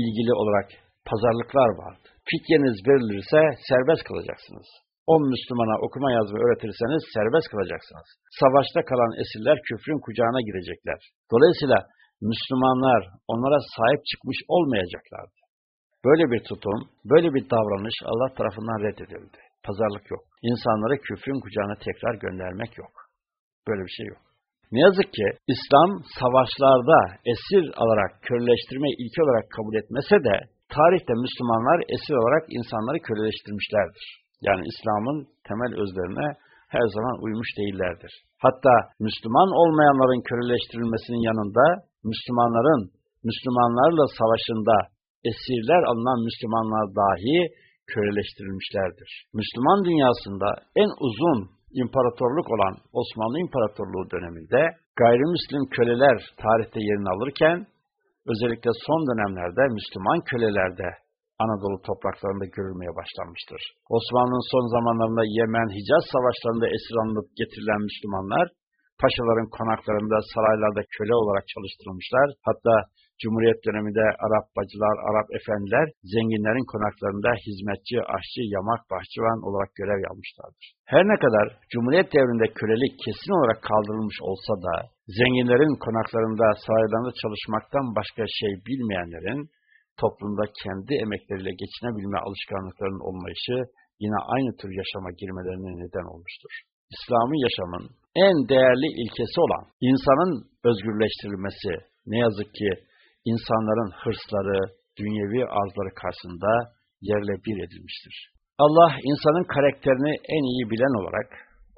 A: ilgili olarak pazarlıklar vardı. Fityeniz verilirse serbest kalacaksınız. On Müslümana okuma yazma öğretirseniz serbest kalacaksınız. Savaşta kalan esirler küfrün kucağına girecekler. Dolayısıyla Müslümanlar onlara sahip çıkmış olmayacaklardı. Böyle bir tutum, böyle bir davranış Allah tarafından reddedildi. Pazarlık yok. İnsanları küfrün kucağına tekrar göndermek yok. Böyle bir şey yok. Ne yazık ki İslam savaşlarda esir alarak köleleştirmeyi ilke olarak kabul etmese de tarihte Müslümanlar esir olarak insanları köleleştirmişlerdir. Yani İslam'ın temel özlerine her zaman uymuş değillerdir. Hatta Müslüman olmayanların köleleştirilmesinin yanında Müslümanların Müslümanlarla savaşında esirler alınan Müslümanlar dahi köleleştirilmişlerdir. Müslüman dünyasında en uzun imparatorluk olan Osmanlı İmparatorluğu döneminde gayrimüslim köleler tarihte yerini alırken özellikle son dönemlerde Müslüman kölelerde Anadolu topraklarında görülmeye başlanmıştır. Osmanlı'nın son zamanlarında Yemen, Hicaz savaşlarında esir alınıp getirilen Müslümanlar, paşaların konaklarında, saraylarda köle olarak çalıştırılmışlar. Hatta Cumhuriyet döneminde Arap bacılar, Arap efendiler zenginlerin konaklarında hizmetçi, aşçı, yamak, bahçıvan olarak görev yapmışlardır. Her ne kadar Cumhuriyet devrinde kölelik kesin olarak kaldırılmış olsa da zenginlerin konaklarında, saraylarında çalışmaktan başka şey bilmeyenlerin toplumda kendi emekleriyle geçinebilme alışkanlıklarının olmayışı yine aynı tür yaşama girmelerine neden olmuştur. İslami yaşamın en değerli ilkesi olan insanın özgürleştirilmesi ne yazık ki insanların hırsları, dünyevi arzları karşısında yerle bir edilmiştir. Allah insanın karakterini en iyi bilen olarak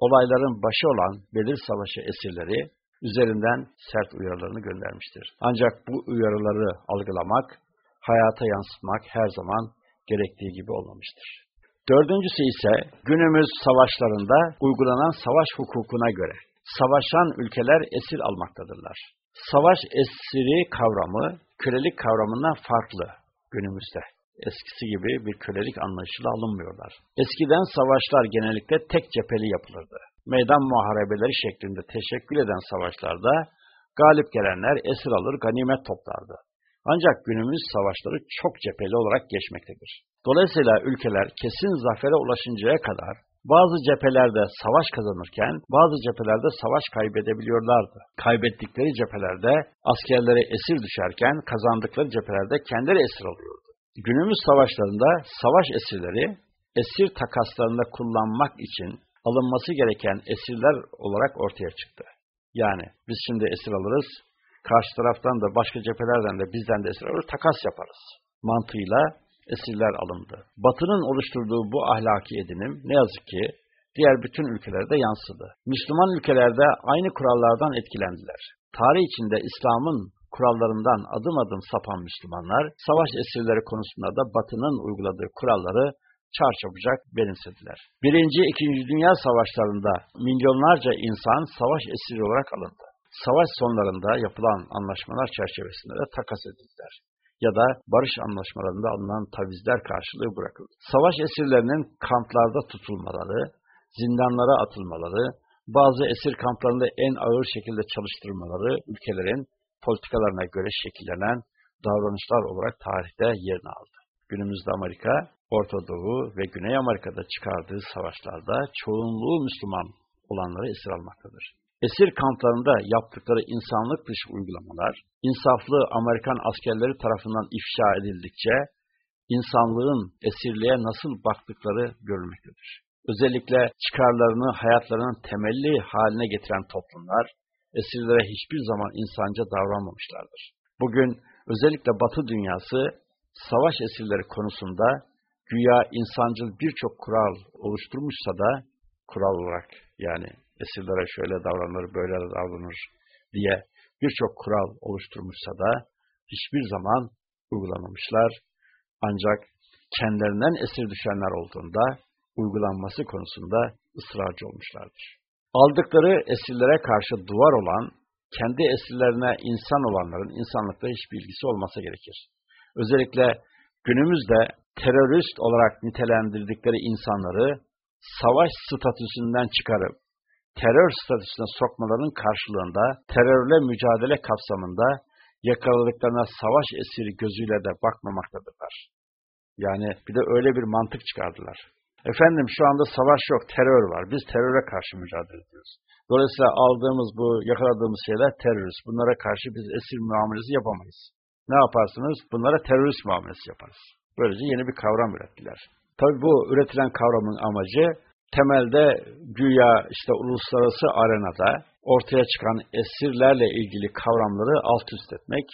A: olayların başı olan Bedir Savaşı esirleri üzerinden sert uyarılarını göndermiştir. Ancak bu uyarıları algılamak, hayata yansıtmak her zaman gerektiği gibi olmamıştır. Dördüncüsü ise günümüz savaşlarında uygulanan savaş hukukuna göre savaşan ülkeler esir almaktadırlar. Savaş esiri kavramı kölelik kavramından farklı günümüzde. Eskisi gibi bir kölelik anlayışıyla alınmıyorlar. Eskiden savaşlar genellikle tek cepheli yapılırdı. Meydan muharebeleri şeklinde teşekkül eden savaşlarda galip gelenler esir alır, ganimet toplardı. Ancak günümüz savaşları çok cepheli olarak geçmektedir. Dolayısıyla ülkeler kesin zafere ulaşıncaya kadar bazı cephelerde savaş kazanırken bazı cephelerde savaş kaybedebiliyorlardı. Kaybettikleri cephelerde askerlere esir düşerken kazandıkları cephelerde kendileri esir alıyordu. Günümüz savaşlarında savaş esirleri esir takaslarında kullanmak için alınması gereken esirler olarak ortaya çıktı. Yani biz şimdi esir alırız, karşı taraftan da başka cephelerden de bizden de esir alır, takas yaparız mantığıyla esirler alındı. Batı'nın oluşturduğu bu ahlaki edinim ne yazık ki diğer bütün ülkelerde yansıdı. Müslüman ülkelerde aynı kurallardan etkilendiler. Tarih içinde İslam'ın kurallarından adım adım sapan Müslümanlar, savaş esirleri konusunda da Batı'nın uyguladığı kuralları çarçabucak benimsediler. Birinci, ikinci Dünya Savaşlarında milyonlarca insan savaş esiri olarak alındı. Savaş sonlarında yapılan anlaşmalar çerçevesinde de takas edildiler ya da barış anlaşmalarında alınan tavizler karşılığı bırakıldı. Savaş esirlerinin kamplarda tutulmaları, zindanlara atılmaları, bazı esir kamplarında en ağır şekilde çalıştırmaları ülkelerin politikalarına göre şekillenen davranışlar olarak tarihte yerini aldı. Günümüzde Amerika, Orta Doğu ve Güney Amerika'da çıkardığı savaşlarda çoğunluğu Müslüman olanları esir almaktadır. Esir kamplarında yaptıkları insanlık dışı uygulamalar, insaflı Amerikan askerleri tarafından ifşa edildikçe, insanlığın esirliğe nasıl baktıkları görülmektedir. Özellikle çıkarlarını hayatlarının temelli haline getiren toplumlar, esirlere hiçbir zaman insanca davranmamışlardır. Bugün özellikle Batı dünyası, savaş esirleri konusunda güya insancıl birçok kural oluşturmuşsa da, kural olarak yani esirlere şöyle davranır, böyle davranır diye birçok kural oluşturmuşsa da hiçbir zaman uygulamamışlar. Ancak kendilerinden esir düşenler olduğunda uygulanması konusunda ısrarcı olmuşlardır. Aldıkları esirlere karşı duvar olan, kendi esirlerine insan olanların insanlıkta hiçbir ilgisi olmasa gerekir. Özellikle günümüzde terörist olarak nitelendirdikleri insanları savaş statüsünden çıkarıp terör statüsüne sokmalarının karşılığında terörle mücadele kapsamında yakaladıklarına savaş esiri gözüyle de bakmamaktadırlar. Yani bir de öyle bir mantık çıkardılar. Efendim şu anda savaş yok, terör var. Biz teröre karşı mücadele ediyoruz. Dolayısıyla aldığımız bu, yakaladığımız şeyler terörist. Bunlara karşı biz esir muamelesi yapamayız. Ne yaparsınız? Bunlara terörist muamelesi yaparız. Böylece yeni bir kavram ürettiler. Tabi bu üretilen kavramın amacı temelde güya işte uluslararası arenada ortaya çıkan esirlerle ilgili kavramları alt üst etmek,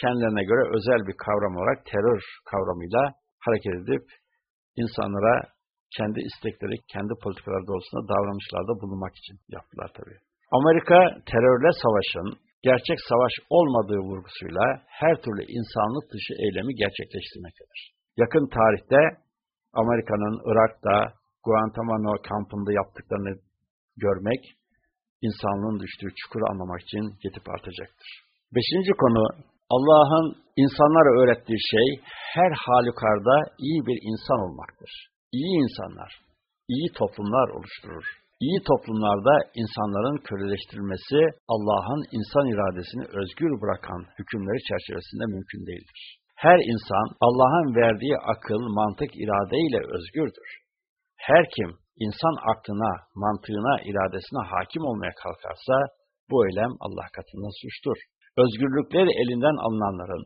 A: kendilerine göre özel bir kavram olarak terör kavramıyla hareket edip insanlara kendi istekleri, kendi politikaları doğrultusunda davranışlarda bulunmak için yaptılar tabii. Amerika terörle savaşın gerçek savaş olmadığı vurgusuyla her türlü insanlık dışı eylemi gerçekleştirmektedir. Yakın tarihte Amerika'nın Irak'ta, Guantanamo kampında yaptıklarını görmek, insanlığın düştüğü çukuru anlamak için yetip artacaktır. Beşinci konu, Allah'ın insanlara öğrettiği şey, her halükarda iyi bir insan olmaktır. İyi insanlar, iyi toplumlar oluşturur. İyi toplumlarda insanların köleleştirilmesi, Allah'ın insan iradesini özgür bırakan hükümleri çerçevesinde mümkün değildir. Her insan Allah'ın verdiği akıl, mantık, iradeyle özgürdür. Her kim insan aklına, mantığına, iradesine hakim olmaya kalkarsa bu eylem Allah katında suçtur. Özgürlükleri elinden alınanların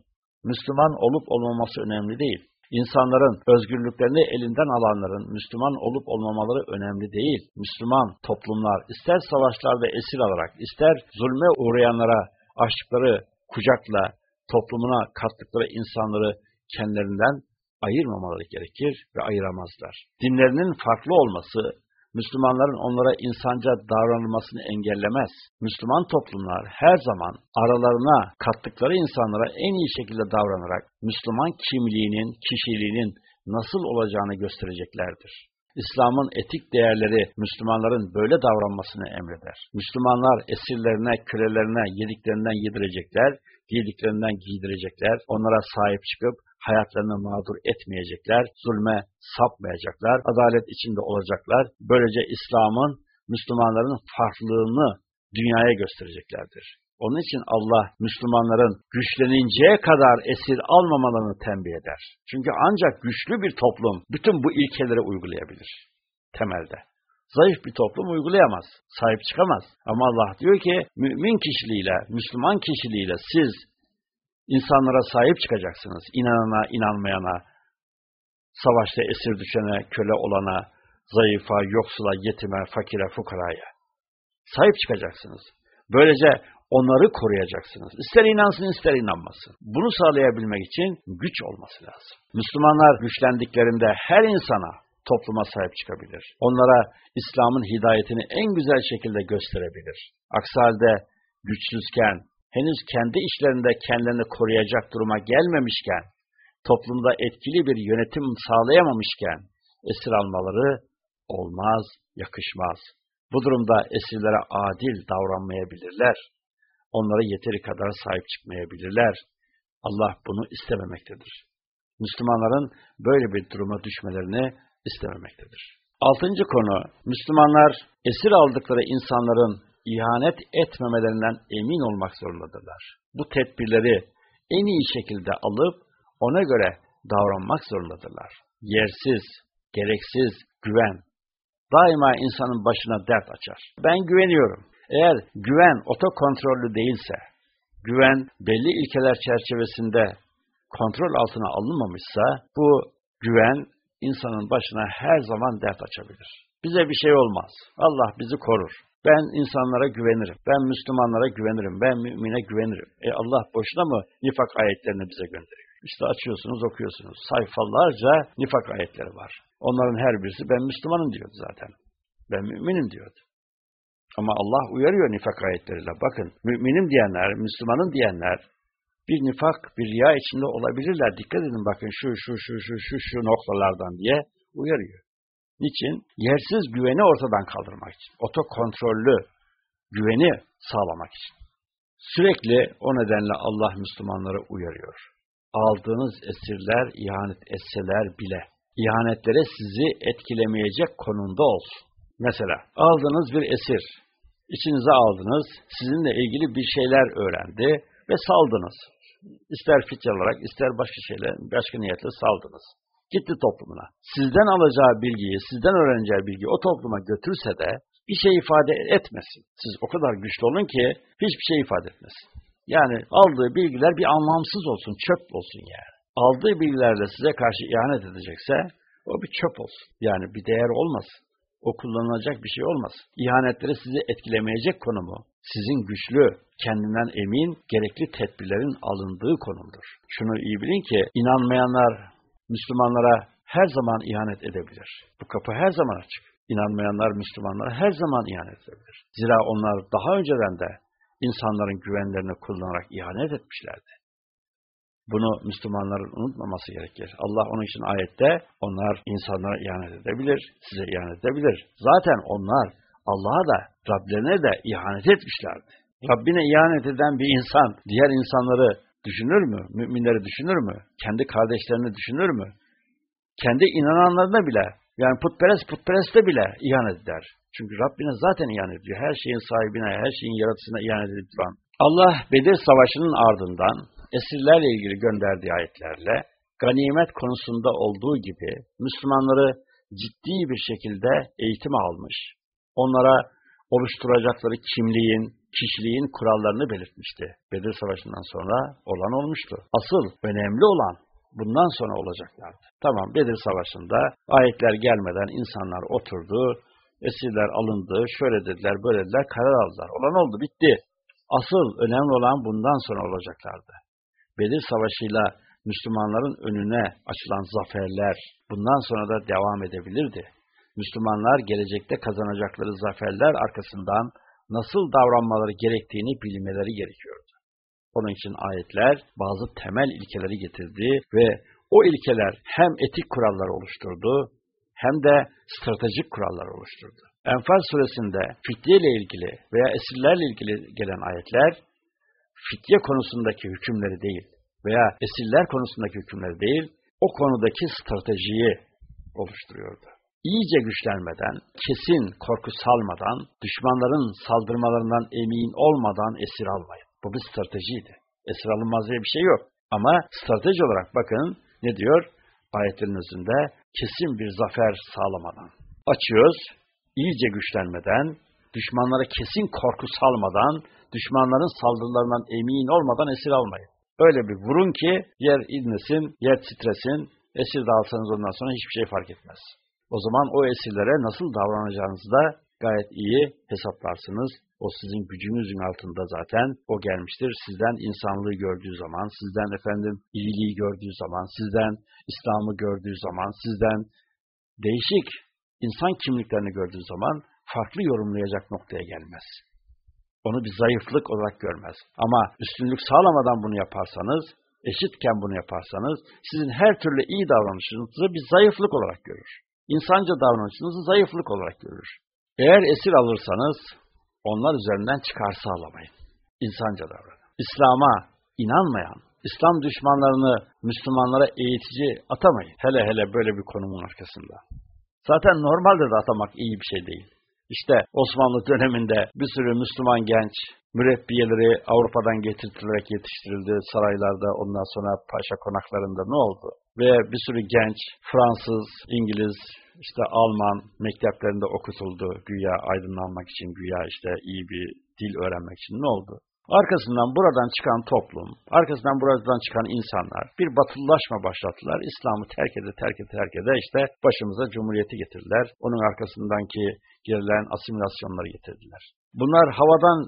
A: Müslüman olup olmaması önemli değil. İnsanların özgürlüklerini elinden alanların Müslüman olup olmamaları önemli değil. Müslüman toplumlar ister savaşlarda esir alarak, ister zulme uğrayanlara açtıkları kucakla toplumuna kattıkları insanları kendilerinden ayırmamaları gerekir ve ayıramazlar. Dinlerinin farklı olması, Müslümanların onlara insanca davranılmasını engellemez. Müslüman toplumlar her zaman aralarına kattıkları insanlara en iyi şekilde davranarak Müslüman kimliğinin, kişiliğinin nasıl olacağını göstereceklerdir. İslam'ın etik değerleri Müslümanların böyle davranmasını emreder. Müslümanlar esirlerine, kölelerine yediklerinden yedirecekler, giydiklerinden giydirecekler, onlara sahip çıkıp hayatlarını mağdur etmeyecekler, zulme sapmayacaklar, adalet içinde olacaklar. Böylece İslam'ın, Müslümanların farklılığını dünyaya göstereceklerdir. Onun için Allah Müslümanların güçleninceye kadar esir almamalarını tembih eder. Çünkü ancak güçlü bir toplum bütün bu ilkeleri uygulayabilir temelde. Zayıf bir toplum uygulayamaz, sahip çıkamaz. Ama Allah diyor ki mümin kişiliğiyle, Müslüman kişiliğiyle siz insanlara sahip çıkacaksınız. İnanana, inanmayana, savaşta esir düşene, köle olana, zayıfa, yoksula, yetime, fakire, fukaraya. Sahip çıkacaksınız. Böylece onları koruyacaksınız. İster inansın ister inanmasın. Bunu sağlayabilmek için güç olması lazım. Müslümanlar güçlendiklerinde her insana, topluma sahip çıkabilir. Onlara İslam'ın hidayetini en güzel şekilde gösterebilir. Aksi halde güçsüzken, henüz kendi işlerinde kendilerini koruyacak duruma gelmemişken, toplumda etkili bir yönetim sağlayamamışken, esir almaları olmaz, yakışmaz. Bu durumda esirlere adil davranmayabilirler. Onlara yeteri kadar sahip çıkmayabilirler. Allah bunu istememektedir. Müslümanların böyle bir duruma düşmelerini istememektedir. Altıncı konu, Müslümanlar esir aldıkları insanların ihanet etmemelerinden emin olmak zorundadırlar. Bu tedbirleri en iyi şekilde alıp ona göre davranmak zorundadırlar. Yersiz, gereksiz güven daima insanın başına dert açar. Ben güveniyorum. Eğer güven otokontrollü değilse, güven belli ilkeler çerçevesinde kontrol altına alınmamışsa, bu güven insanın başına her zaman dert açabilir. Bize bir şey olmaz. Allah bizi korur. Ben insanlara güvenirim. Ben Müslümanlara güvenirim. Ben mümine güvenirim. E Allah boşuna mı nifak ayetlerini bize gönderiyor? İşte açıyorsunuz, okuyorsunuz. Sayfalarca nifak ayetleri var. Onların her birisi ben Müslümanım diyordu zaten. Ben müminim diyordu. Ama Allah uyarıyor nifak ayetleriyle. Bakın, müminim diyenler, Müslümanım diyenler, bir nifak, bir riya içinde olabilirler. Dikkat edin bakın şu, şu, şu, şu, şu, şu noktalardan diye uyarıyor. Niçin? Yersiz güveni ortadan kaldırmak için. Otokontrollü güveni sağlamak için. Sürekli o nedenle Allah Müslümanları uyarıyor. Aldığınız esirler ihanet etseler bile, ihanetlere sizi etkilemeyecek konumda olsun. Mesela aldığınız bir esir, içinize aldınız, sizinle ilgili bir şeyler öğrendi ve saldınız. İster fitye olarak, ister başka şeyler, başka niyetle saldınız. Gitti toplumuna. Sizden alacağı bilgiyi, sizden öğreneceği bilgiyi o topluma götürse de bir şey ifade etmesin. Siz o kadar güçlü olun ki hiçbir şey ifade etmesin. Yani aldığı bilgiler bir anlamsız olsun, çöp olsun yani. Aldığı bilgilerle size karşı ihanet edecekse o bir çöp olsun. Yani bir değer olmasın. O kullanılacak bir şey olmaz. İhanetleri sizi etkilemeyecek konumu, sizin güçlü, kendinden emin, gerekli tedbirlerin alındığı konumdur. Şunu iyi bilin ki, inanmayanlar Müslümanlara her zaman ihanet edebilir. Bu kapı her zaman açık. İnanmayanlar Müslümanlara her zaman ihanet edebilir. Zira onlar daha önceden de insanların güvenlerini kullanarak ihanet etmişlerdi. Bunu Müslümanların unutmaması gerekir. Allah onun için ayette onlar insanlara ihanet edebilir, size ihanet edebilir. Zaten onlar Allah'a da Rablerine de ihanet etmişlerdi. Rabbine ihanet eden bir insan diğer insanları düşünür mü? Müminleri düşünür mü? Kendi kardeşlerini düşünür mü? Kendi inananlarına bile yani putperest putpereste bile ihanet eder. Çünkü Rabbine zaten ihanet ediyor. Her şeyin sahibine, her şeyin yaratısına ihanet edip duran. Allah Bedir Savaşı'nın ardından esirlerle ilgili gönderdiği ayetlerle ganimet konusunda olduğu gibi Müslümanları ciddi bir şekilde eğitim almış. Onlara oluşturacakları kimliğin, kişiliğin kurallarını belirtmişti. Bedir Savaşı'ndan sonra olan olmuştu. Asıl önemli olan bundan sonra olacaklardı. Tamam Bedir Savaşı'nda ayetler gelmeden insanlar oturdu, esirler alındı, şöyle dediler, böyle dediler, karar aldılar. Olan oldu, bitti. Asıl önemli olan bundan sonra olacaklardı. Bedir Savaşı'yla Müslümanların önüne açılan zaferler bundan sonra da devam edebilirdi. Müslümanlar gelecekte kazanacakları zaferler arkasından nasıl davranmaları gerektiğini bilmeleri gerekiyordu. Onun için ayetler bazı temel ilkeleri getirdi ve o ilkeler hem etik kurallar oluşturdu hem de stratejik kurallar oluşturdu. Enfal suresinde fitye ile ilgili veya esirlerle ilgili gelen ayetler fitye konusundaki hükümleri değil veya esirler konusundaki hükümleri değil, o konudaki stratejiyi oluşturuyordu. İyice güçlenmeden, kesin korku salmadan, düşmanların saldırmalarından emin olmadan esir almayın. Bu bir stratejiydi. Esir alınmaz diye bir şey yok. Ama strateji olarak bakın ne diyor? Ayetlerin özünde kesin bir zafer sağlamadan. Açıyoruz, iyice güçlenmeden, düşmanlara kesin korku salmadan, düşmanların saldırılarından emin olmadan esir almayın. Öyle bir vurun ki yer inmesin, yer titresin, esir de alsanız ondan sonra hiçbir şey fark etmez. O zaman o esirlere nasıl davranacağınızı da gayet iyi hesaplarsınız. O sizin gücünüzün altında zaten o gelmiştir. Sizden insanlığı gördüğü zaman, sizden efendim iyiliği gördüğü zaman, sizden İslam'ı gördüğü zaman, sizden değişik insan kimliklerini gördüğü zaman farklı yorumlayacak noktaya gelmez. Onu bir zayıflık olarak görmez. Ama üstünlük sağlamadan bunu yaparsanız, eşitken bunu yaparsanız, sizin her türlü iyi davranışınızı bir zayıflık olarak görür. İnsanca davranışınızı zayıflık olarak görür. Eğer esir alırsanız, onlar üzerinden çıkar sağlamayın. İnsanca davranın. İslam'a inanmayan, İslam düşmanlarını Müslümanlara eğitici atamayın. Hele hele böyle bir konumun arkasında. Zaten normalde de atamak iyi bir şey değil. İşte Osmanlı döneminde bir sürü Müslüman genç mürebbiyeleri Avrupa'dan getirtilerek yetiştirildi saraylarda ondan sonra paşa konaklarında ne oldu? Ve bir sürü genç Fransız, İngiliz, işte Alman mekteplerinde okutuldu güya aydınlanmak için, güya işte iyi bir dil öğrenmek için ne oldu? Arkasından buradan çıkan toplum, arkasından buradan çıkan insanlar bir batılılaşma başlattılar. İslam'ı terk ede, terk ede, terk ede işte başımıza cumhuriyeti getirdiler. Onun arkasındaki gerilen asimilasyonları getirdiler. Bunlar havadan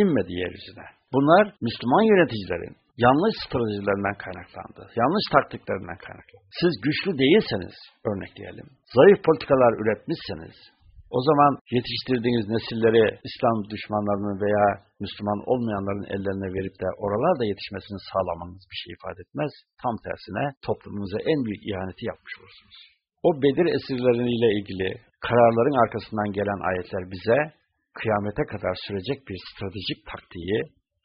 A: inmedi yeryüzüne. Bunlar Müslüman yöneticilerin yanlış stratejilerinden kaynaklandı. Yanlış taktiklerinden kaynaklandı. Siz güçlü değilseniz, örnekleyelim, zayıf politikalar üretmişseniz, o zaman yetiştirdiğiniz nesilleri İslam düşmanlarının veya Müslüman olmayanların ellerine verip de oralarda yetişmesini sağlamanız bir şey ifade etmez. Tam tersine toplumunuza en büyük ihaneti yapmış olursunuz. O Bedir esirleriyle ilgili kararların arkasından gelen ayetler bize kıyamete kadar sürecek bir stratejik taktiği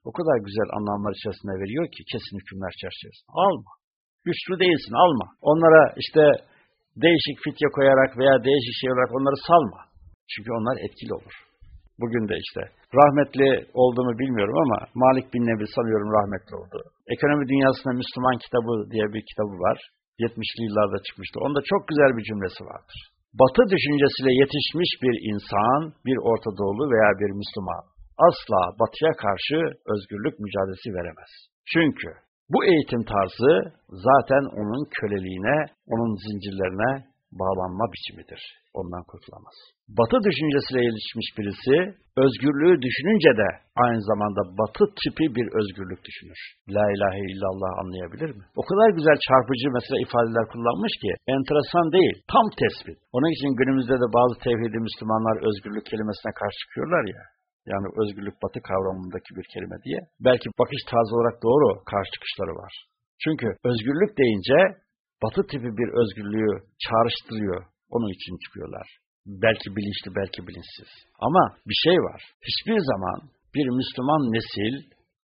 A: o kadar güzel anlamlar içerisinde veriyor ki kesin hükümler çerçevesinde. Alma. Güçlü değilsin alma. Onlara işte değişik fitye koyarak veya değişik şey olarak onları salma. Çünkü onlar etkili olur. Bugün de işte rahmetli olduğunu bilmiyorum ama Malik bin Nebi sanıyorum rahmetli oldu. Ekonomi Dünyasında Müslüman kitabı diye bir kitabı var. 70'li yıllarda çıkmıştı. Onda çok güzel bir cümlesi vardır. Batı düşüncesiyle yetişmiş bir insan, bir Orta Doğulu veya bir Müslüman asla batıya karşı özgürlük mücadelesi veremez. Çünkü bu eğitim tarzı zaten onun köleliğine, onun zincirlerine bağlanma biçimidir. Ondan kurtulamaz. Batı düşüncesiyle gelişmiş birisi, özgürlüğü düşününce de aynı zamanda batı tipi bir özgürlük düşünür. La ilahe illallah anlayabilir mi? O kadar güzel çarpıcı mesela ifadeler kullanmış ki, enteresan değil, tam tespit. Onun için günümüzde de bazı tevhidi Müslümanlar özgürlük kelimesine karşı çıkıyorlar ya, yani özgürlük batı kavramındaki bir kelime diye. Belki bakış tarzı olarak doğru karşı çıkışları var. Çünkü özgürlük deyince batı tipi bir özgürlüğü çağrıştırıyor. Onun için çıkıyorlar. Belki bilinçli, belki bilinçsiz. Ama bir şey var. Hiçbir zaman bir Müslüman nesil,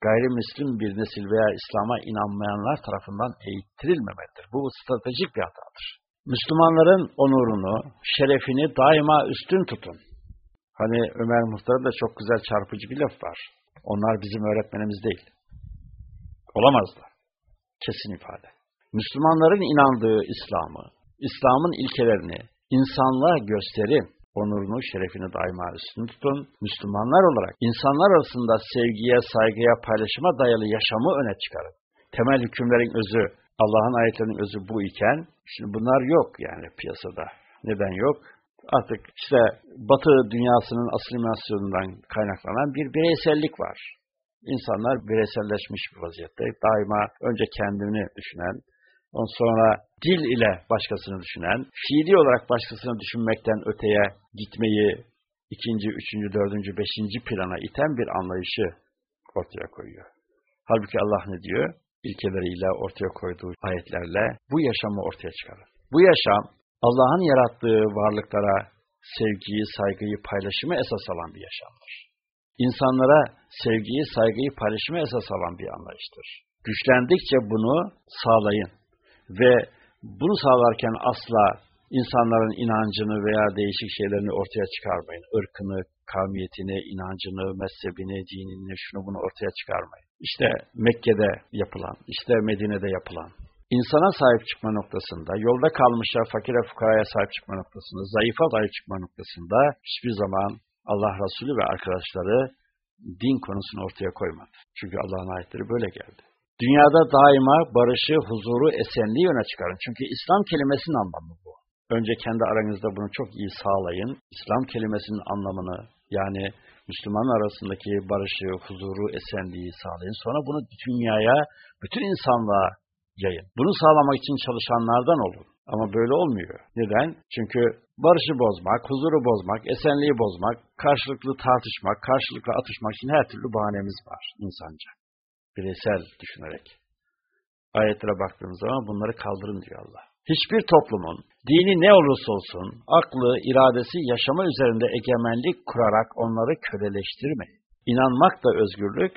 A: gayrimüslim bir nesil veya İslam'a inanmayanlar tarafından eğittirilmemelidir. Bu stratejik bir hatadır. Müslümanların onurunu, şerefini daima üstün tutun. Hani Ömer Muhtar'ın da çok güzel çarpıcı bir laf var. Onlar bizim öğretmenimiz değil. Olamazlar. Kesin ifade. Müslümanların inandığı İslam'ı, İslam'ın ilkelerini insanlığa gösterin, onurunu, şerefini daima üstün tutun. Müslümanlar olarak insanlar arasında sevgiye, saygıya, paylaşıma dayalı yaşamı öne çıkarın. Temel hükümlerin özü, Allah'ın ayetlerinin özü bu iken, şimdi bunlar yok yani piyasada. Neden yok? Artık işte Batı dünyasının asimilasyonundan kaynaklanan bir bireysellik var. İnsanlar bireyselleşmiş bir vaziyette. Daima önce kendini düşünen, Ondan sonra dil ile başkasını düşünen, fiili olarak başkasını düşünmekten öteye gitmeyi ikinci, üçüncü, dördüncü, beşinci plana iten bir anlayışı ortaya koyuyor. Halbuki Allah ne diyor? İlkeleriyle ortaya koyduğu ayetlerle bu yaşamı ortaya çıkarır. Bu yaşam Allah'ın yarattığı varlıklara sevgiyi, saygıyı, paylaşımı esas alan bir yaşamdır. İnsanlara sevgiyi, saygıyı, paylaşımı esas alan bir anlayıştır. Güçlendikçe bunu sağlayın. Ve bunu sağlarken asla insanların inancını veya değişik şeylerini ortaya çıkarmayın. Irkını, kavmiyetini, inancını, mezhebini, dinini, şunu bunu ortaya çıkarmayın. İşte Mekke'de yapılan, işte Medine'de yapılan, insana sahip çıkma noktasında, yolda kalmışa, fakire fukaraya sahip çıkma noktasında, zayıfa sahip çıkma noktasında hiçbir zaman Allah Resulü ve arkadaşları din konusunu ortaya koymadı. Çünkü Allah'ın ayetleri böyle geldi. Dünyada daima barışı, huzuru, esenliği öne çıkarın. Çünkü İslam kelimesinin anlamı bu. Önce kendi aranızda bunu çok iyi sağlayın. İslam kelimesinin anlamını yani Müslüman arasındaki barışı, huzuru, esenliği sağlayın. Sonra bunu dünyaya, bütün insanlığa yayın. Bunu sağlamak için çalışanlardan olun. Ama böyle olmuyor. Neden? Çünkü barışı bozmak, huzuru bozmak, esenliği bozmak, karşılıklı tartışmak, karşılıklı atışmak için her türlü bahanemiz var insanca bireysel düşünerek. Ayetlere baktığımız zaman bunları kaldırın diyor Allah. Hiçbir toplumun dini ne olursa olsun aklı, iradesi yaşama üzerinde egemenlik kurarak onları köleleştirmeyin. İnanmak da özgürlük,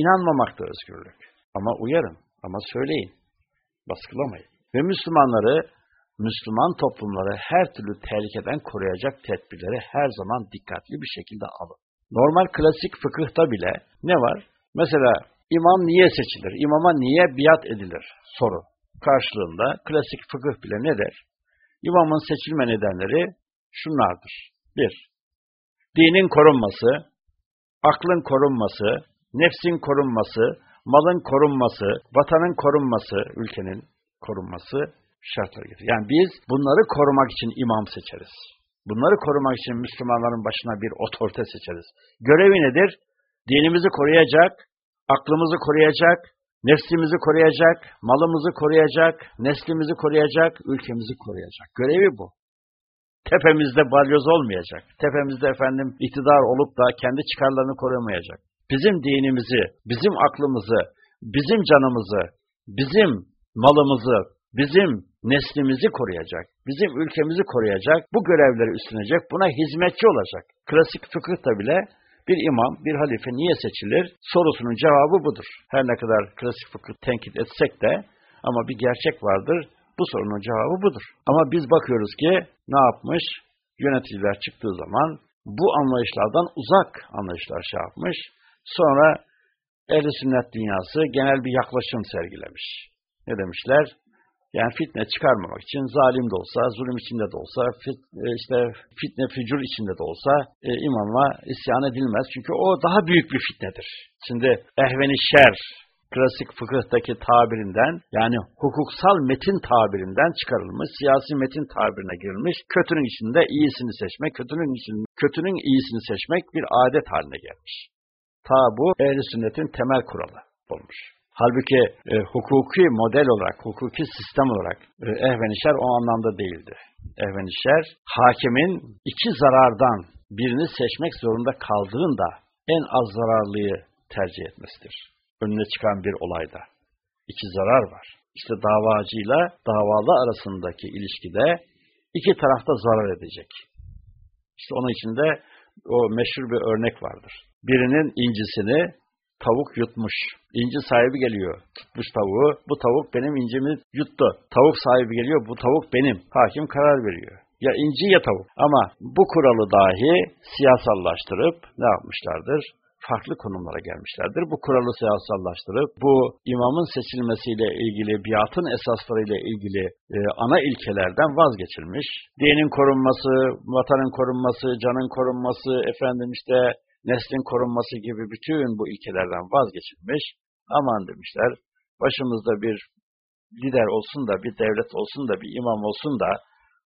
A: inanmamak da özgürlük. Ama uyarın, ama söyleyin, baskılamayın. Ve Müslümanları Müslüman toplumları her türlü tehlikeden koruyacak tedbirleri her zaman dikkatli bir şekilde alın. Normal klasik fıkıhta bile ne var? Mesela imam niye seçilir? İmama niye biat edilir? Soru. Karşılığında klasik fıkıh bile ne der? İmamın seçilme nedenleri şunlardır. Bir, dinin korunması, aklın korunması, nefsin korunması, malın korunması, vatanın korunması, ülkenin korunması şartları getiriyor. Yani biz bunları korumak için imam seçeriz. Bunları korumak için Müslümanların başına bir otorite seçeriz. Görevi nedir? Dinimizi koruyacak, aklımızı koruyacak, nefsimizi koruyacak, malımızı koruyacak, neslimizi koruyacak, ülkemizi koruyacak. Görevi bu. Tepemizde balyoz olmayacak. Tepemizde efendim iktidar olup da kendi çıkarlarını korumayacak. Bizim dinimizi, bizim aklımızı, bizim canımızı, bizim malımızı, bizim neslimizi koruyacak, bizim ülkemizi koruyacak, bu görevleri üstlenecek, buna hizmetçi olacak. Klasik fıkıhta bile bir imam, bir halife niye seçilir? Sorusunun cevabı budur. Her ne kadar klasik fıkıh tenkit etsek de ama bir gerçek vardır. Bu sorunun cevabı budur. Ama biz bakıyoruz ki ne yapmış? Yöneticiler çıktığı zaman bu anlayışlardan uzak anlayışlar şey yapmış. Sonra ehl sünnet dünyası genel bir yaklaşım sergilemiş. Ne demişler? Yani fitne çıkarmamak için zalim de olsa, zulüm içinde de olsa, fit, e, işte fitne fücur içinde de olsa e, imama isyan edilmez. Çünkü o daha büyük bir fitnedir. Şimdi ehveni şer, klasik fıkıhtaki tabirinden yani hukuksal metin tabirinden çıkarılmış, siyasi metin tabirine girilmiş, kötünün içinde iyisini seçmek, kötünün için kötünün iyisini seçmek bir adet haline gelmiş. Ta bu ehl sünnetin temel kuralı olmuş. Halbuki e, hukuki model olarak, hukuki sistem olarak e, ehvenişer o anlamda değildi. Ehvenişer, hakimin iki zarardan birini seçmek zorunda kaldığında en az zararlıyı tercih etmesidir. Önüne çıkan bir olayda. İki zarar var. İşte davacıyla davalı arasındaki ilişkide iki tarafta zarar edecek. İşte onun içinde o meşhur bir örnek vardır. Birinin incisini tavuk yutmuş. İnci sahibi geliyor. Tutmuş tavuğu. Bu tavuk benim incimi yuttu. Tavuk sahibi geliyor. Bu tavuk benim. Hakim karar veriyor. Ya inci ya tavuk. Ama bu kuralı dahi siyasallaştırıp ne yapmışlardır? farklı konumlara gelmişlerdir. Bu kuralı siyasallaştırıp bu imamın seçilmesiyle ilgili, biatın esaslarıyla ilgili e, ana ilkelerden vazgeçilmiş. Dinin korunması, vatanın korunması, canın korunması, efendim işte neslin korunması gibi bütün bu ilkelerden vazgeçilmiş. Aman demişler, başımızda bir lider olsun da, bir devlet olsun da, bir imam olsun da,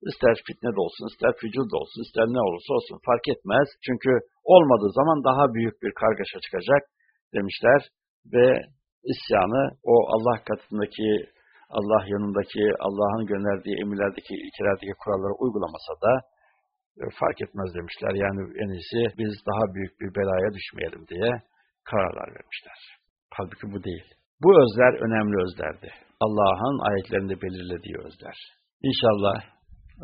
A: ister fitne de olsun, ister da olsun, ister ne olursa olsun fark etmez. Çünkü olmadığı zaman daha büyük bir kargaşa çıkacak demişler ve isyanı o Allah katındaki, Allah yanındaki, Allah'ın gönderdiği emirlerdeki, ilkelerdeki kuralları uygulamasa da fark etmez demişler. Yani en iyisi biz daha büyük bir belaya düşmeyelim diye kararlar vermişler. Halbuki bu değil. Bu özler önemli özlerdi. Allah'ın ayetlerinde belirlediği özler. İnşallah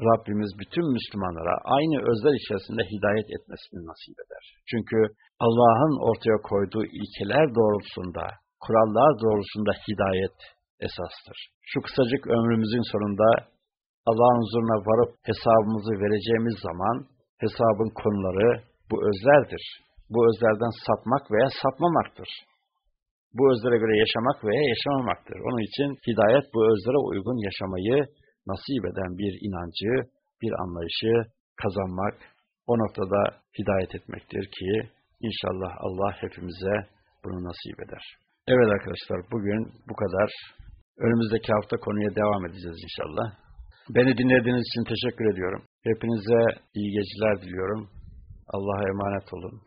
A: Rabbimiz bütün Müslümanlara aynı özler içerisinde hidayet etmesini nasip eder. Çünkü Allah'ın ortaya koyduğu ilkeler doğrultusunda, kurallar doğrultusunda hidayet esastır. Şu kısacık ömrümüzün sonunda Allah'ın huzuruna varıp hesabımızı vereceğimiz zaman hesabın konuları bu özlerdir. Bu özlerden sapmak veya sapmamaktır. Bu özlere göre yaşamak veya yaşamamaktır. Onun için hidayet bu özlere uygun yaşamayı nasip eden bir inancı, bir anlayışı kazanmak, o noktada hidayet etmektir ki inşallah Allah hepimize bunu nasip eder. Evet arkadaşlar bugün bu kadar. Önümüzdeki hafta konuya devam edeceğiz inşallah. Beni dinlediğiniz için teşekkür ediyorum. Hepinize iyi geceler diliyorum. Allah'a emanet olun.